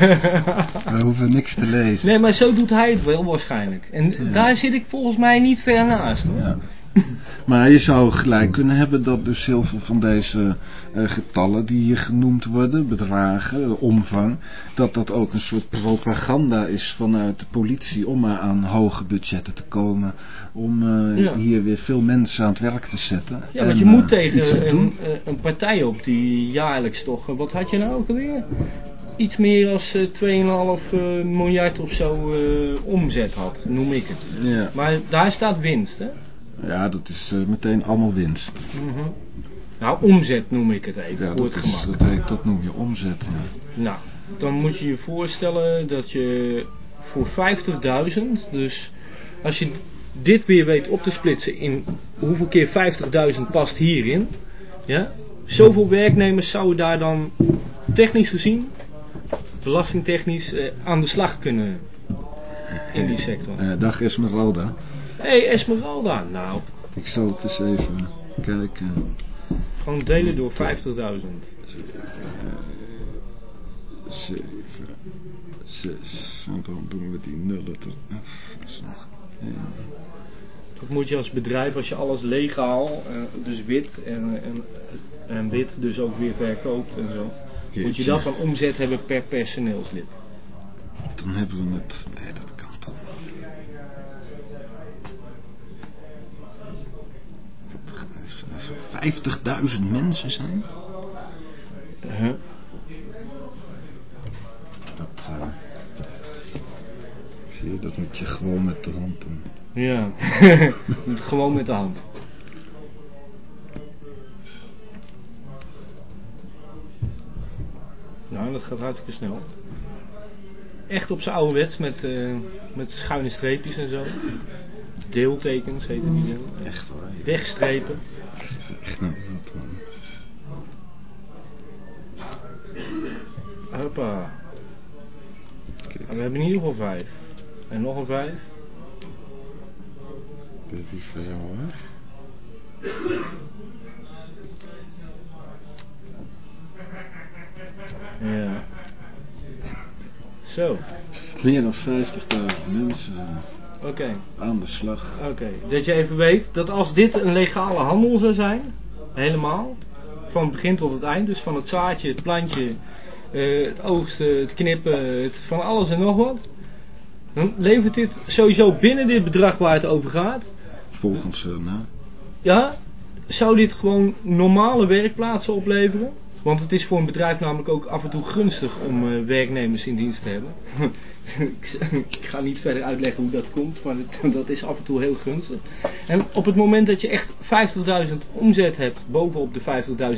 We hoeven niks te lezen.
Nee, maar zo doet hij het wel waarschijnlijk. En
Ja.
daar zit ik volgens mij niet ver naast. Hoor.
Ja. Maar je zou gelijk kunnen hebben dat dus heel veel van deze eh, getallen die hier genoemd worden, bedragen, eh, omvang, dat dat ook een soort propaganda is vanuit de politie om maar aan hoge budgetten te komen, om eh,
Ja.
hier weer veel mensen aan het werk te zetten.
Ja, want je moet tegen een, een partij op die jaarlijks toch... Wat had je nou ook alweer? iets meer als uh, 2,5 uh, miljard of zo uh, omzet had, noem ik het.
Ja,
Maar daar staat winst, hè?
Ja dat is eh, meteen allemaal winst.
Mhm. Nou, omzet noem ik het even,
Ja,
voor het
is, dat, heet, dat noem je omzet. Ja.
Nou, dan moet je je voorstellen dat je voor 50.000, dus als je dit weer weet op te splitsen in hoeveel keer 50.000 past hierin, ja, zoveel werknemers zouden daar dan technisch gezien, belastingtechnisch, eh, aan de slag kunnen in die sector.
Eh, dag Esmeralda.
Hé, hey, Esmeralda, nou,
Ik zal het eens even kijken.
gewoon delen door 50.000.
7, 6. En dan doen we die nullen eraf. Dat is nog 1.
Dat moet je als bedrijf, als je alles legaal, eh, dus wit en, en, en wit dus ook weer verkoopt en zo. Moet je dat van omzet hebben per personeelslid.
Dan hebben we het. Nee, dat kan toch niet. Als er 50.000 mensen zijn,
Huh?
dat. eh, zie je, dat moet je gewoon met de hand doen.
Ja, gewoon met de hand. Nou, dat gaat hartstikke snel. Echt op zijn ouderwets met, eh, met schuine streepjes en zo. Deeltekens heten die zo.
Echt waar.
Wegstrepen. Hoppa. En we hebben in ieder geval vijf. En nog een vijf.
dit is voor jou hoor.
Ja. Zo,
Meer dan 50.000 mensen
oké.
aan de slag.
Oké, dat je even weet dat als dit een legale handel zou zijn, helemaal, van het begin tot het eind, dus van het zaadje, het plantje, eh, het oogsten, het knippen, het, van alles en nog wat, dan levert dit sowieso binnen dit bedrag waar het over gaat,
Volgens, nou,
ja, zou dit gewoon normale werkplaatsen opleveren? Want het is voor een bedrijf namelijk ook af en toe gunstig om eh, werknemers in dienst te hebben. ik, ga niet verder uitleggen hoe dat komt, maar dat is af en toe heel gunstig. En op het moment dat je echt 50.000 omzet hebt, bovenop de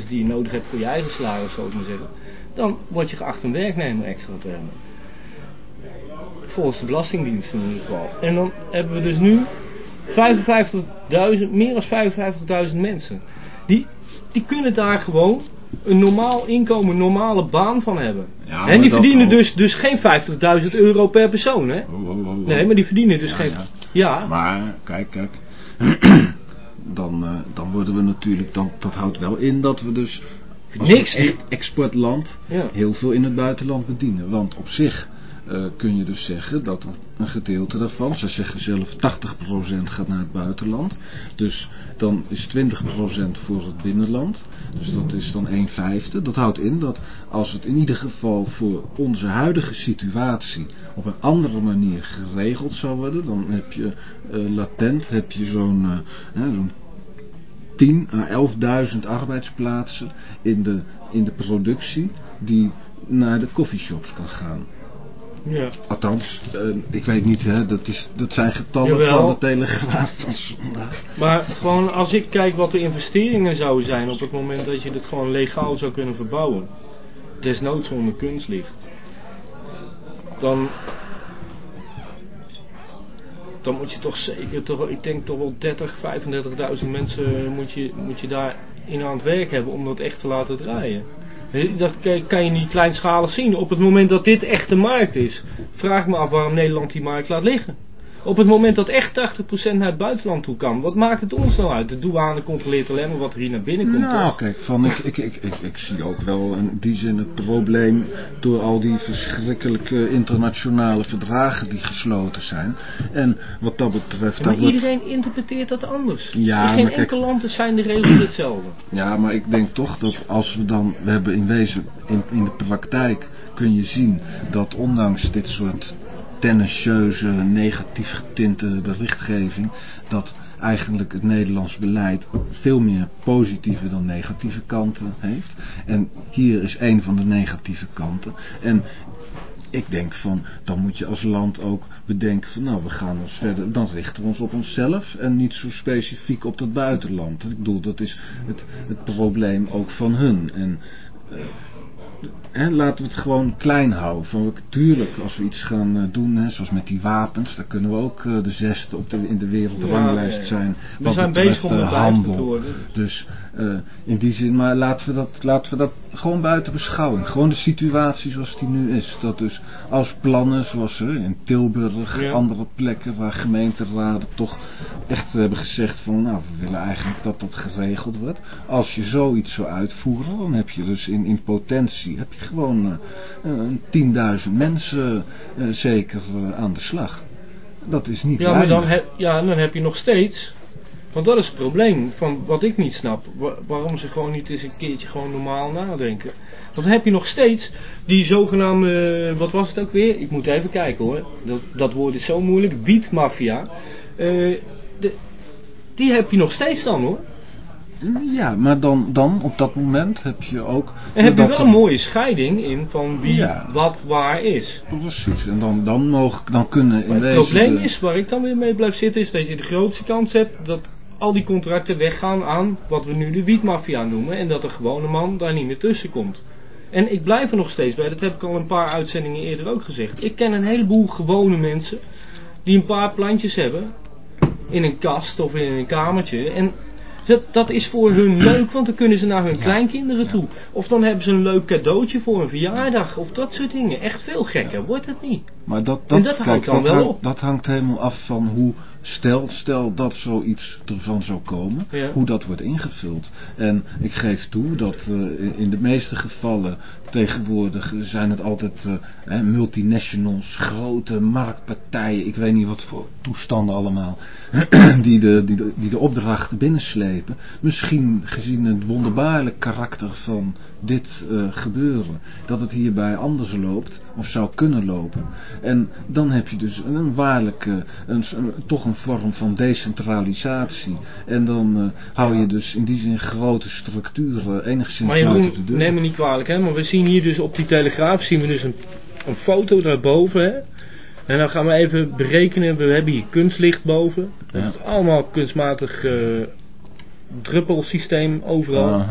50.000 die je nodig hebt voor je eigen salaris, zou ik maar zeggen, dan word je geacht een werknemer extra te hebben. Volgens de Belastingdienst in ieder geval. En dan hebben we dus nu 55.000, meer dan 55.000 mensen. Die, die kunnen daar gewoon een normaal inkomen, normale baan van hebben.
Ja,
en die verdienen
ook.
dus, dus geen 50.000 euro per persoon, hè?
Oh, oh, oh, oh.
Nee, maar die verdienen dus
Ja,
geen...
ja.
Ja,
Maar, kijk, kijk. dan, eh, dan worden we natuurlijk, dan, dat houdt wel in dat we dus als
Niks
een echt exportland heel veel in het buitenland bedienen. Want op zich eh, kun je dus zeggen dat een, gedeelte daarvan, ze zeggen zelf 80% gaat naar het buitenland. Dus dan is 20% voor het binnenland. Dus dat is dan 1 vijfde. Dat houdt in dat als het in ieder geval voor onze huidige situatie op een andere manier geregeld zou worden, dan heb je eh, latent heb je zo'n eh, hè, zo'n 10 à 11.000 arbeidsplaatsen in de, in de productie die naar de coffeeshops kan gaan.
Ja.
Althans, eh, ik weet niet, hè, dat, is, dat zijn getallen
Jawel.
van de Telegraaf van zondag.
Maar gewoon als ik kijk wat de investeringen zouden zijn op het moment dat je dit gewoon legaal zou kunnen verbouwen. Desnoods onder kunstlicht. Dan, dan moet je toch zeker, toch, ik denk toch wel 30, 35.000 mensen moet je, moet je daar in aan het werk hebben om dat echt te laten draaien. Dat kan- je niet kleinschalig zien. Op het moment dat dit echt de markt is, vraag me af waarom Nederland die markt laat liggen. Op het moment dat echt 80% naar het buitenland toe kan, wat maakt het ons nou uit? De douane controleert alleen maar wat er hier naar binnen komt.
Nou,
toch?
kijk, van, ik, ik, ik, ik, ik zie ook wel in die zin het probleem door al die verschrikkelijke internationale verdragen die gesloten zijn. En wat dat betreft...
Ja, maar iedereen interpreteert dat anders.
Ja,
in geen
kijk-
enkel land zijn de regels hetzelfde.
Ja, maar ik denk toch dat als we dan, we hebben in wezen, in, in de praktijk kun je zien dat ondanks dit soort pretentieuze, negatief getinte berichtgeving, dat eigenlijk het Nederlands beleid veel meer positieve dan negatieve kanten heeft. En hier is een van de negatieve kanten. En ik denk van, dan moet je als land ook bedenken van, nou, we gaan ons verder, dan richten we ons op onszelf en niet zo specifiek op dat buitenland. Ik bedoel, dat is het, het probleem ook van hun. En uh, Hè, laten we het gewoon klein houden. Van, tuurlijk, als we iets gaan uh, doen, hè, zoals met die wapens, dan kunnen we ook uh, de zesde op de, in de wereldranglijst ja, zijn.
We wat zijn bezig om uh, handel.
Dus in die zin, maar laten we, dat, laten we dat gewoon buiten beschouwing. Gewoon de situatie zoals die nu is. Dat dus als plannen, zoals in Tilburg, ja. andere plekken waar gemeenteraden toch echt hebben gezegd van, nou, we willen eigenlijk dat dat geregeld wordt. Als je zoiets zou uitvoeren, dan heb je dus in, in potentie, heb je gewoon uh, 10.000 mensen uh, zeker aan de slag. Dat is niet
ja, maar dan heb, ja, dan heb je nog steeds... Want dat is het probleem van wat ik niet snap. waarom ze gewoon niet eens een keertje gewoon normaal nadenken. Want dan heb je nog steeds die zogenaamde... Wat was het ook weer? Ik moet even kijken hoor. Dat, dat woord is zo moeilijk. Wietmafia. die heb je nog steeds dan hoor.
Ja, maar dan, dan op dat moment heb je ook...
En heb je wel een mooie scheiding in van wie wat waar is.
Precies, en dan, dan, mogen, dan kunnen in
maar Het probleem is, waar ik dan weer mee blijf zitten, is dat je de grootste kans hebt dat al die contracten weggaan aan wat we nu de wietmafia noemen. En dat de gewone man daar niet meer tussen komt. En ik blijf er nog steeds bij, dat heb ik al een paar uitzendingen eerder ook gezegd. Ik ken een heleboel gewone mensen die een paar plantjes hebben in een kast of in een kamertje. En dat, dat is voor hun leuk, want dan kunnen ze naar hun kleinkinderen toe. Of dan hebben ze een leuk cadeautje voor een verjaardag. Of dat soort dingen. Echt veel gekker wordt het niet.
Maar dat, dat, dat kijk, dat, hangt, dat hangt helemaal af van hoe Stel, stel dat zoiets ervan zou komen, ja. hoe dat wordt ingevuld. En ik geef toe dat uh, in de meeste gevallen tegenwoordig zijn het altijd uh, multinationals, grote marktpartijen, ik weet niet wat voor toestanden allemaal, die, de, die, de, die de opdrachten binnenslepen. Misschien gezien het wonderbaarlijk karakter van dit uh, gebeuren, dat het hierbij anders loopt, of zou kunnen lopen. En dan heb je dus een waarlijke, een, een, toch een vorm van decentralisatie. En dan uh, hou je dus in die zin grote structuren enigszins
maar
buiten de deur.
neem me niet kwalijk, hè, maar we zien hier dus op die telegraaf zien we dus een, een foto daarboven, hè. En dan gaan we even berekenen, we hebben hier kunstlicht boven. Ja. allemaal kunstmatig uh, druppelsysteem overal.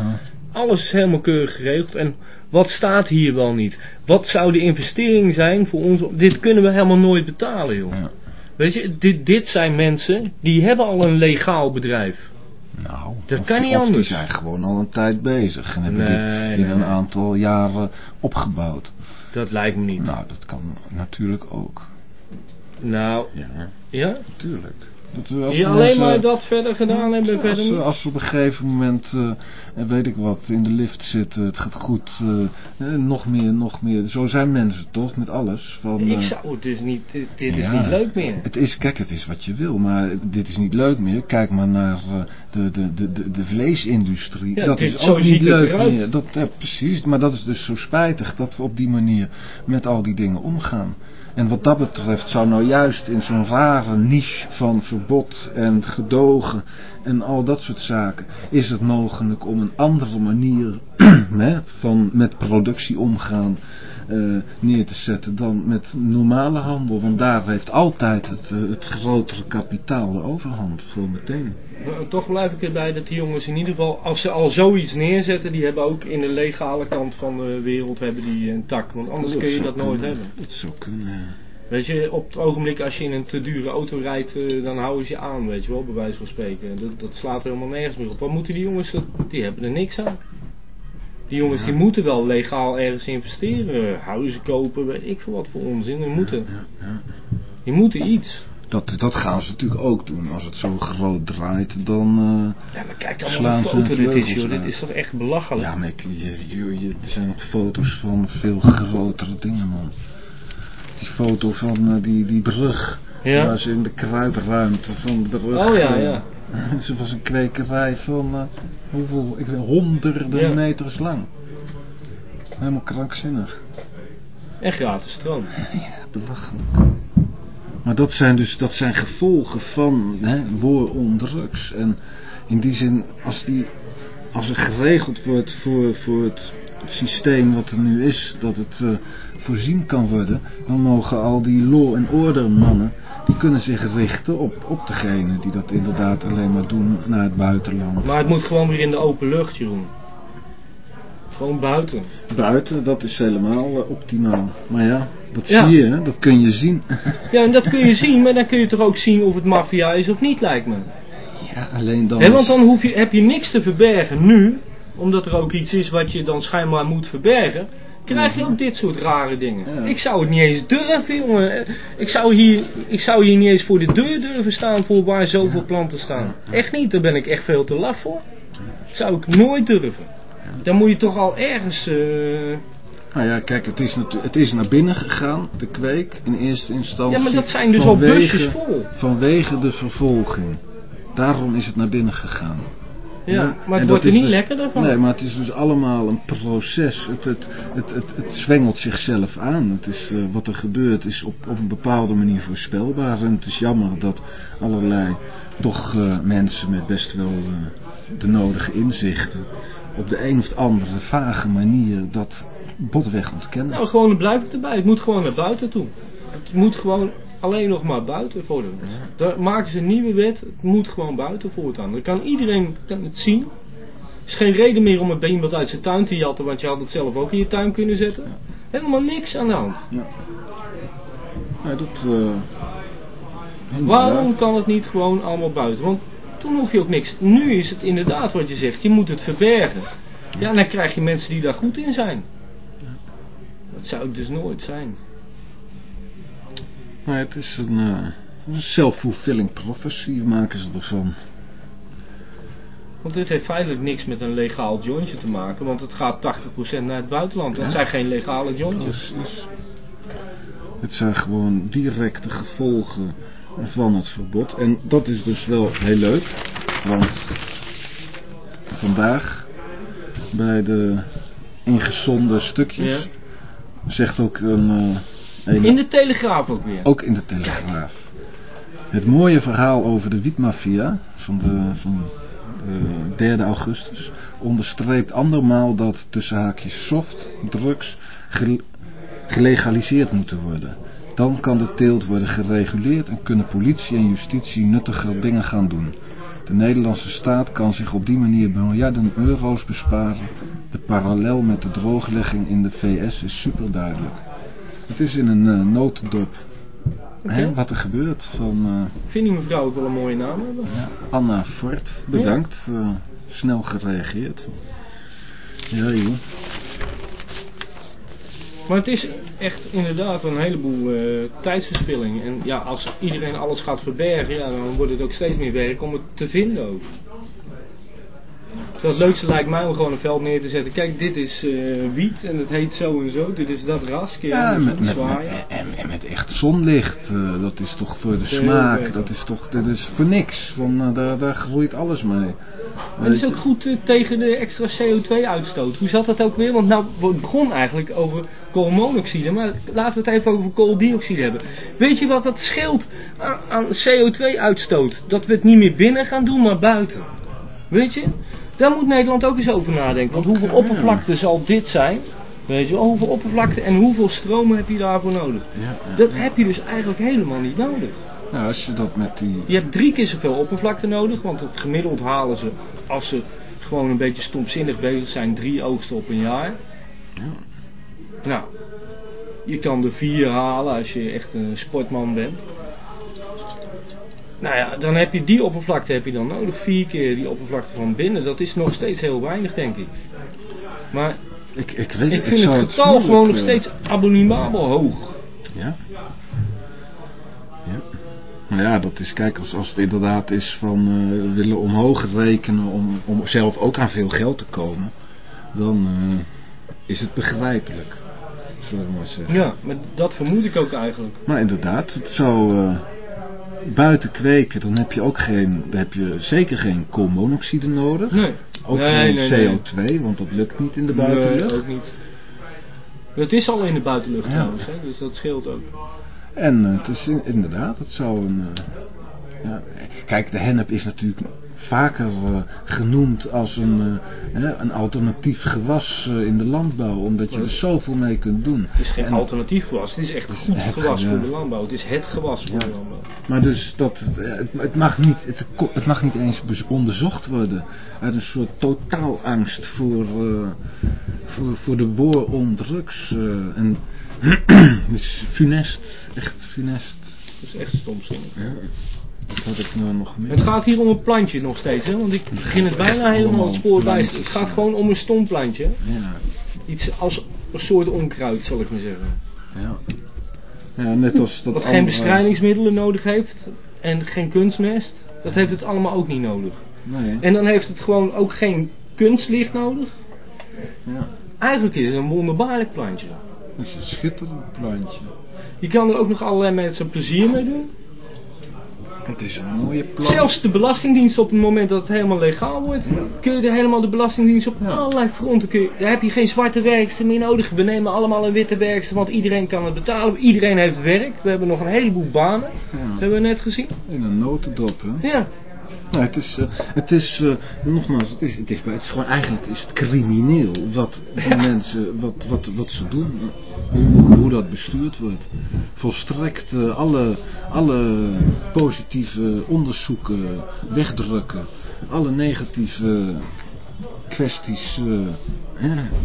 Alles is helemaal keurig geregeld. En wat staat hier wel niet? Wat zou de investering zijn voor ons? Dit kunnen we helemaal nooit betalen, joh. Ja. Weet je, dit, dit zijn mensen die hebben al een legaal bedrijf.
Nou,
dat kan niet anders.
die zijn gewoon al een tijd bezig en hebben nee, dit in nee, een nee. aantal jaren opgebouwd.
Dat lijkt me niet.
Nou, dat kan natuurlijk ook.
Nou,
ja.
Ja?
Tuurlijk.
Dat als alleen mensen, maar dat verder gedaan hebben.
Als,
verder
als, als ze op een gegeven moment, uh, weet ik wat, in de lift zitten, het gaat goed, uh, nog meer, nog meer. Zo zijn mensen toch, met alles. Van,
ik zou het dus niet, dit, ja, is niet leuk meer.
Het is, kijk, het is wat je wil, maar dit is niet leuk meer. Kijk maar naar de, de, de, de, de vleesindustrie.
Ja,
dat is ook niet leuk meer. Dat, ja, precies, maar dat is dus zo spijtig dat we op die manier met al die dingen omgaan. En wat dat betreft zou nou juist in zo'n rare niche van verbod en gedogen en al dat soort zaken, is het mogelijk om een andere manier hè, van met productie omgaan uh, neer te zetten dan met normale handel. Want daar heeft altijd het, uh, het grotere kapitaal de overhand, gewoon meteen.
Maar toch blijf ik erbij dat die jongens in ieder geval, als ze al zoiets neerzetten, die hebben ook in de legale kant van de wereld hebben die een tak. Want anders dat kun je dat nooit
kunnen.
hebben.
Dat zou kunnen,
Weet je, op het ogenblik als je in een te dure auto rijdt, uh, dan houden ze je aan, weet je wel, bij wijze van spreken. Dat, dat slaat helemaal nergens meer op. Wat moeten die jongens, die hebben er niks aan. Die jongens die moeten wel legaal ergens investeren, huizen kopen, weet ik veel wat voor onzin. Die moeten,
ja, ja.
die moeten iets.
Dat, dat gaan ze natuurlijk ook doen. Als het zo groot draait, dan uh,
Ja, maar kijk dan wat een foto dit is, joh. Dit is toch echt belachelijk.
Ja, maar ik, je, je, je, er zijn nog foto's van veel grotere dingen, man. Die foto van uh, die, die brug.
Ja?
Waar ze in de kruipruimte van de brug...
Oh ja, ja.
Ze was een kwekerij van uh, hoeveel, ik weet, honderden ja. meters lang. Helemaal krankzinnig.
En gratis stroom.
Ja, belachelijk. Maar dat zijn dus dat zijn gevolgen van hè, war on drugs. En in die zin, als, die, als er geregeld wordt voor, voor het systeem wat er nu is, dat het uh, voorzien kan worden, dan mogen al die law en order mannen, die kunnen zich richten op, op degene die dat inderdaad alleen maar doen naar het buitenland.
Maar het moet gewoon weer in de open lucht, Jeroen. Gewoon buiten.
Buiten, dat is helemaal uh, optimaal. Maar ja, dat ja. zie je, hè? dat kun je zien.
ja, en dat kun je zien, maar dan kun je toch ook zien of het maffia is of niet, lijkt me.
Ja, alleen dan.
He, want dan hoef je, heb je niks te verbergen nu, omdat er ook iets is wat je dan schijnbaar moet verbergen. Krijg je ook dit soort rare dingen. Ja. Ik zou het niet eens durven, jongen. Ik zou, hier, ik zou hier niet eens voor de deur durven staan voor waar zoveel planten staan. Echt niet, daar ben ik echt veel te laf voor. Dat zou ik nooit durven. Dan moet je toch al ergens... Uh...
Nou ja, kijk, het is, het is naar binnen gegaan, de kweek, in eerste instantie.
Ja, maar dat zijn dus al busjes vol.
Vanwege de vervolging. Daarom is het naar binnen gegaan.
Ja, maar het wordt er niet
dus,
lekker van.
Nee, maar het is dus allemaal een proces. Het, het, het, het, het zwengelt zichzelf aan. Het is, uh, wat er gebeurt is op, op een bepaalde manier voorspelbaar. En het is jammer dat allerlei toch uh, mensen met best wel uh, de nodige inzichten op de een of andere vage manier dat botweg ontkennen.
Nou, gewoon blijft het erbij. Het moet gewoon naar buiten toe. Het moet gewoon alleen nog maar buiten worden. Daar maken ze een nieuwe wet. Het moet gewoon buiten voortaan. Dan kan iedereen kan het zien. Er is geen reden meer om een iemand uit zijn tuin te jatten, want je had het zelf ook in je tuin kunnen zetten. Helemaal niks aan de hand.
Ja. ja dat, uh,
Waarom kan het niet gewoon allemaal buiten? Want toen hoef je ook niks. Nu is het inderdaad wat je zegt. Je moet het verbergen. Ja, en dan krijg je mensen die daar goed in zijn. Dat zou ik dus nooit zijn.
Maar het is een uh, self-fulfilling prophecy, maken ze ervan.
Want dit heeft feitelijk niks met een legaal jointje te maken, want het gaat 80% naar het buitenland. Dat zijn geen legale jointjes. Precies.
Het zijn gewoon directe gevolgen van het verbod. En dat is dus wel heel leuk, want vandaag bij de ingezonde stukjes zegt ook een... Uh,
in de Telegraaf ook weer.
Ook in de Telegraaf. Het mooie verhaal over de wietmafia van de, van de 3 augustus onderstreept andermaal dat tussen haakjes soft drugs gelegaliseerd moeten worden. Dan kan de teelt worden gereguleerd en kunnen politie en justitie nuttiger dingen gaan doen. De Nederlandse staat kan zich op die manier miljarden euro's besparen. De parallel met de drooglegging in de VS is superduidelijk. Het is in een uh, notendop. Okay. wat er gebeurt. Van, uh,
Vind je mevrouw ook wel een mooie naam hebben?
Ja, Anna Fort, bedankt. Ja. Uh, snel gereageerd. Ja joh.
Maar het is echt inderdaad een heleboel uh, tijdsverspilling. En ja, als iedereen alles gaat verbergen, ja, dan wordt het ook steeds meer werk om het te vinden ook. Het leukste lijkt mij om gewoon een veld neer te zetten. Kijk, dit is uh, wiet en het heet zo en zo. Dit is dat ras.
Ja, met, met, en, en, met echt zonlicht. Uh, dat is toch voor de smaak. Dat is toch dat is voor niks. Van, daar, daar groeit alles mee.
En dat is ook goed tegen de extra CO2-uitstoot. Hoe zat dat ook weer? Want nou, het begon eigenlijk over koolmonoxide, maar laten we het even over kooldioxide hebben. Weet je wat dat scheelt aan, aan CO2-uitstoot? Dat we het niet meer binnen gaan doen, maar buiten. Weet je? Daar moet Nederland ook eens over nadenken. Want hoeveel oppervlakte zal dit zijn? Weet je wel, hoeveel oppervlakte en hoeveel stromen heb je daarvoor nodig? Dat heb je dus eigenlijk helemaal niet nodig.
Nou, als je dat met die...
Je hebt drie keer zoveel oppervlakte nodig, want gemiddeld halen ze, als ze gewoon een beetje stomzinnig bezig zijn, drie oogsten op een jaar. Ja. Nou, je kan er vier halen als je echt een sportman bent. Nou ja, dan heb je die oppervlakte heb je dan nodig. Vier keer die oppervlakte van binnen. Dat is nog steeds heel weinig, denk ik. Maar
ik, ik, weet,
ik vind het getal gewoon nog steeds abominabel hoog.
Ja. Ja. Nou ja, dat is, kijk, als, als het inderdaad is van uh, willen omhoog rekenen om, om zelf ook aan veel geld te komen, dan uh, is het begrijpelijk. Zullen we maar zeggen.
Ja, maar dat vermoed ik ook eigenlijk.
Maar inderdaad, het zou uh, buiten kweken, dan heb je ook geen, dan heb je zeker geen koolmonoxide nodig.
Nee.
Ook
nee,
geen CO2, nee. want dat lukt niet in de buitenlucht.
Nee, ook niet. Dat is al in de buitenlucht ja. trouwens, hè, dus dat scheelt ook.
En eh, het is in- inderdaad, het zou een... eh, ja, kijk, de hennep is natuurlijk vaker eh, genoemd als een, eh, hè, een alternatief gewas eh, in de landbouw. Omdat je er zoveel mee kunt doen.
Het is geen
En-
alternatief gewas, het is echt goed
het
gewas
ge-
voor de landbouw. Het is het gewas voor
Ja.
de landbouw.
Maar dus dat, het, het mag niet, het, het mag niet eens onderzocht worden uit een soort totaalangst voor, voor, voor de war on drugs. en het is funest, echt funest.
Dat is echt stomzinnig.
Ja. Wat had ik nou nog meer?
Het gaat hier om een plantje nog steeds, hè? want ik begin het bijna helemaal het spoor bij. Het gaat gewoon om een stomplantje.
Ja,
Iets als een soort onkruid, zal ik maar zeggen.
ja. ja, net als dat
Wat geen bestrijdingsmiddelen nodig heeft en geen kunstmest. Dat heeft het allemaal ook niet nodig.
Nee,
En dan heeft het gewoon ook geen kunstlicht nodig.
ja.
Eigenlijk is het een wonderbaarlijk plantje.
Is een schitterend plantje.
Je kan er ook nog allerlei mensen plezier mee doen.
Het is een mooie plant.
Zelfs de Belastingdienst op het moment dat het helemaal legaal wordt, kun je er helemaal de Belastingdienst op
Ja.
allerlei fronten. Kun je, daar heb je geen zwarte werkster meer nodig. We nemen allemaal een witte werkster, want iedereen kan het betalen. Iedereen heeft werk. We hebben nog een heleboel banen. Dat hebben we net gezien.
in een notendop, hè?
Ja,
Nou, het is, eh, het is eh, nogmaals, het is, het is, het is gewoon eigenlijk is het crimineel wat die mensen, wat, wat, wat ze doen, hoe, hoe dat bestuurd wordt. Volstrekt eh, alle, alle positieve onderzoeken wegdrukken, alle negatieve kwesties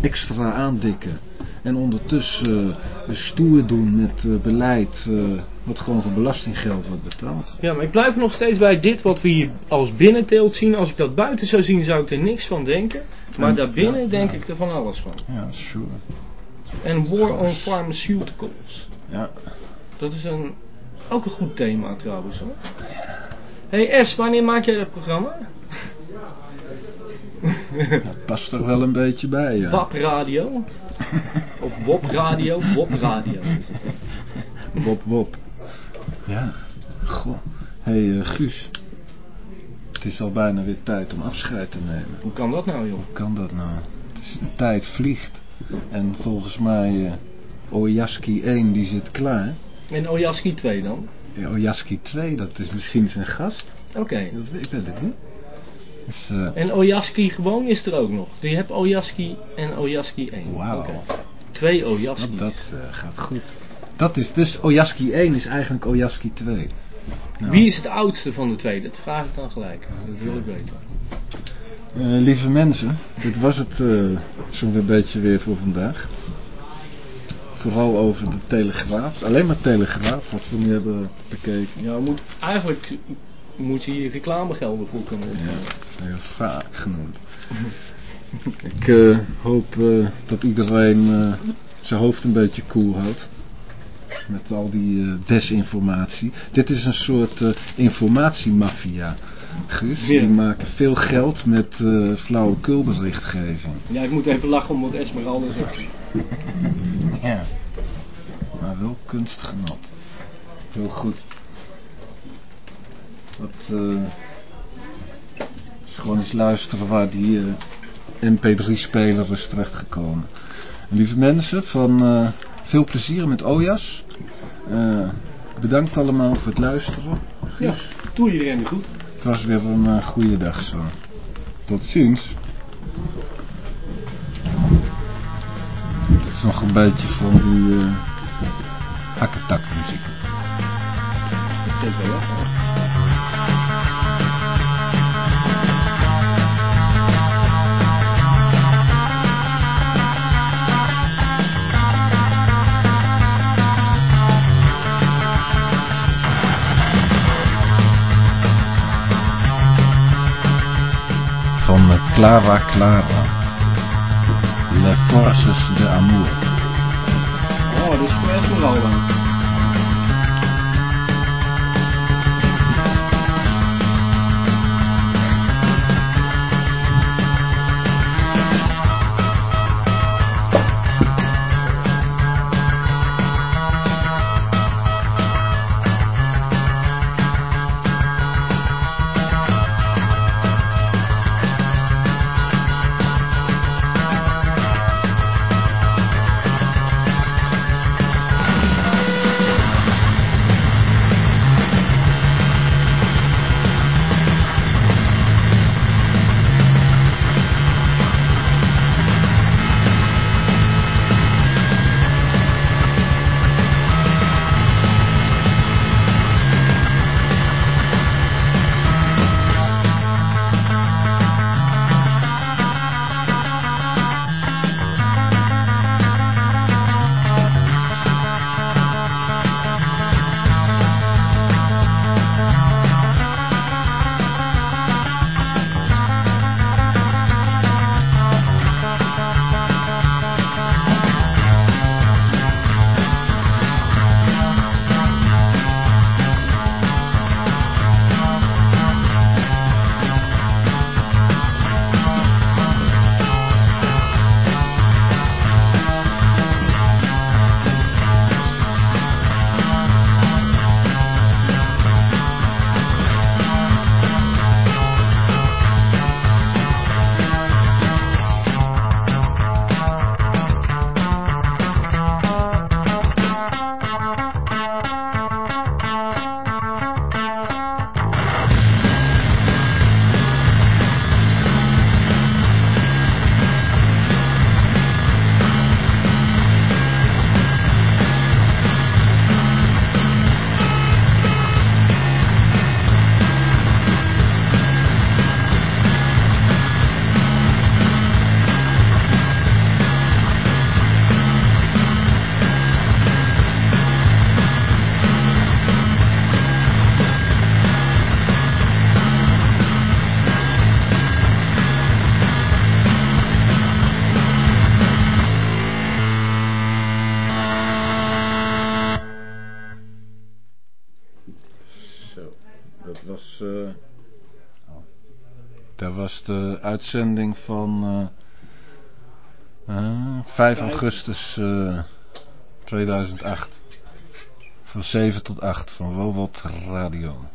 extra aandikken. En ondertussen eh, stoer doen met eh, beleid eh, wat gewoon van belastinggeld wordt betaald.
ja, maar ik blijf nog steeds bij dit wat we hier als binnenteelt zien. Als ik dat buiten zou zien, zou ik er niks van denken. Maar
Ja,
daarbinnen
ja,
denk
ja.
ik er van alles van.
Ja, sure.
En War on Pharmaceuticals.
Ja.
Dat is een, ook een goed thema trouwens hoor. hey S, wanneer maak jij dat programma?
Dat past er wel een beetje bij, ja.
WAP Radio? Of WOP Radio? WOP Radio.
Wop, wop. Ja. Goh. Hé, hey, eh, Guus. Het is al bijna weer tijd om afscheid te nemen.
Hoe kan dat nou joh?
Hoe kan dat nou? Het is, de tijd vliegt. En volgens mij, eh Ojaski 1 die zit klaar.
En Ojaski 2 dan?
Ja, Ojaski 2, dat is misschien zijn gast.
Oké.
Dat weet ik weet het niet. Dus, eh,
En Ojaski gewoon is er ook nog. Je hebt Ojaski en Ojaski 1.
Wauw.
Twee Ojaski's.
dat dat eh, gaat goed. Dat is, dus Ojaski 1 is eigenlijk Ojaski 2. Nou.
Wie is de oudste van de twee? Dat vraag ik dan gelijk. Dat wil ik weten.
Eh, lieve mensen, dit was het zo'n beetje weer voor vandaag. Vooral over de Telegraaf. Alleen maar Telegraaf, wat we nu hebben bekeken.
Ja, moet, eigenlijk moet je hier reclamegelden voor kunnen
Ja, heel vaak genoemd. Ik eh, hoop eh, dat iedereen eh, zijn hoofd een beetje koel houdt. Met al die desinformatie. Dit is een soort informatiemafia. Guus,
Ja.
die maken veel geld met eh flauwekulberichtgeving.
Ja, ik moet even lachen om wat Esmeralda zegt.
Ja. Maar wel kunstgenot. Heel goed. Dat eh is gewoon eens luisteren waar die eh, MP3-speler is terechtgekomen. En lieve mensen, van eh, veel plezier met Ojas. Bedankt allemaal voor het luisteren.
Ja, doe iedereen de goed.
Het was weer een goede dag zo. Tot ziens. Het is nog een beetje van die hakketakmuziek.
Ik denk wel
Clara Clara. Les Forces de Amour.
Oh, dit is voor Esmeralda.
Uitzending van uh, 5 augustus 2008. Van 7 tot 8 van Wobot Radio.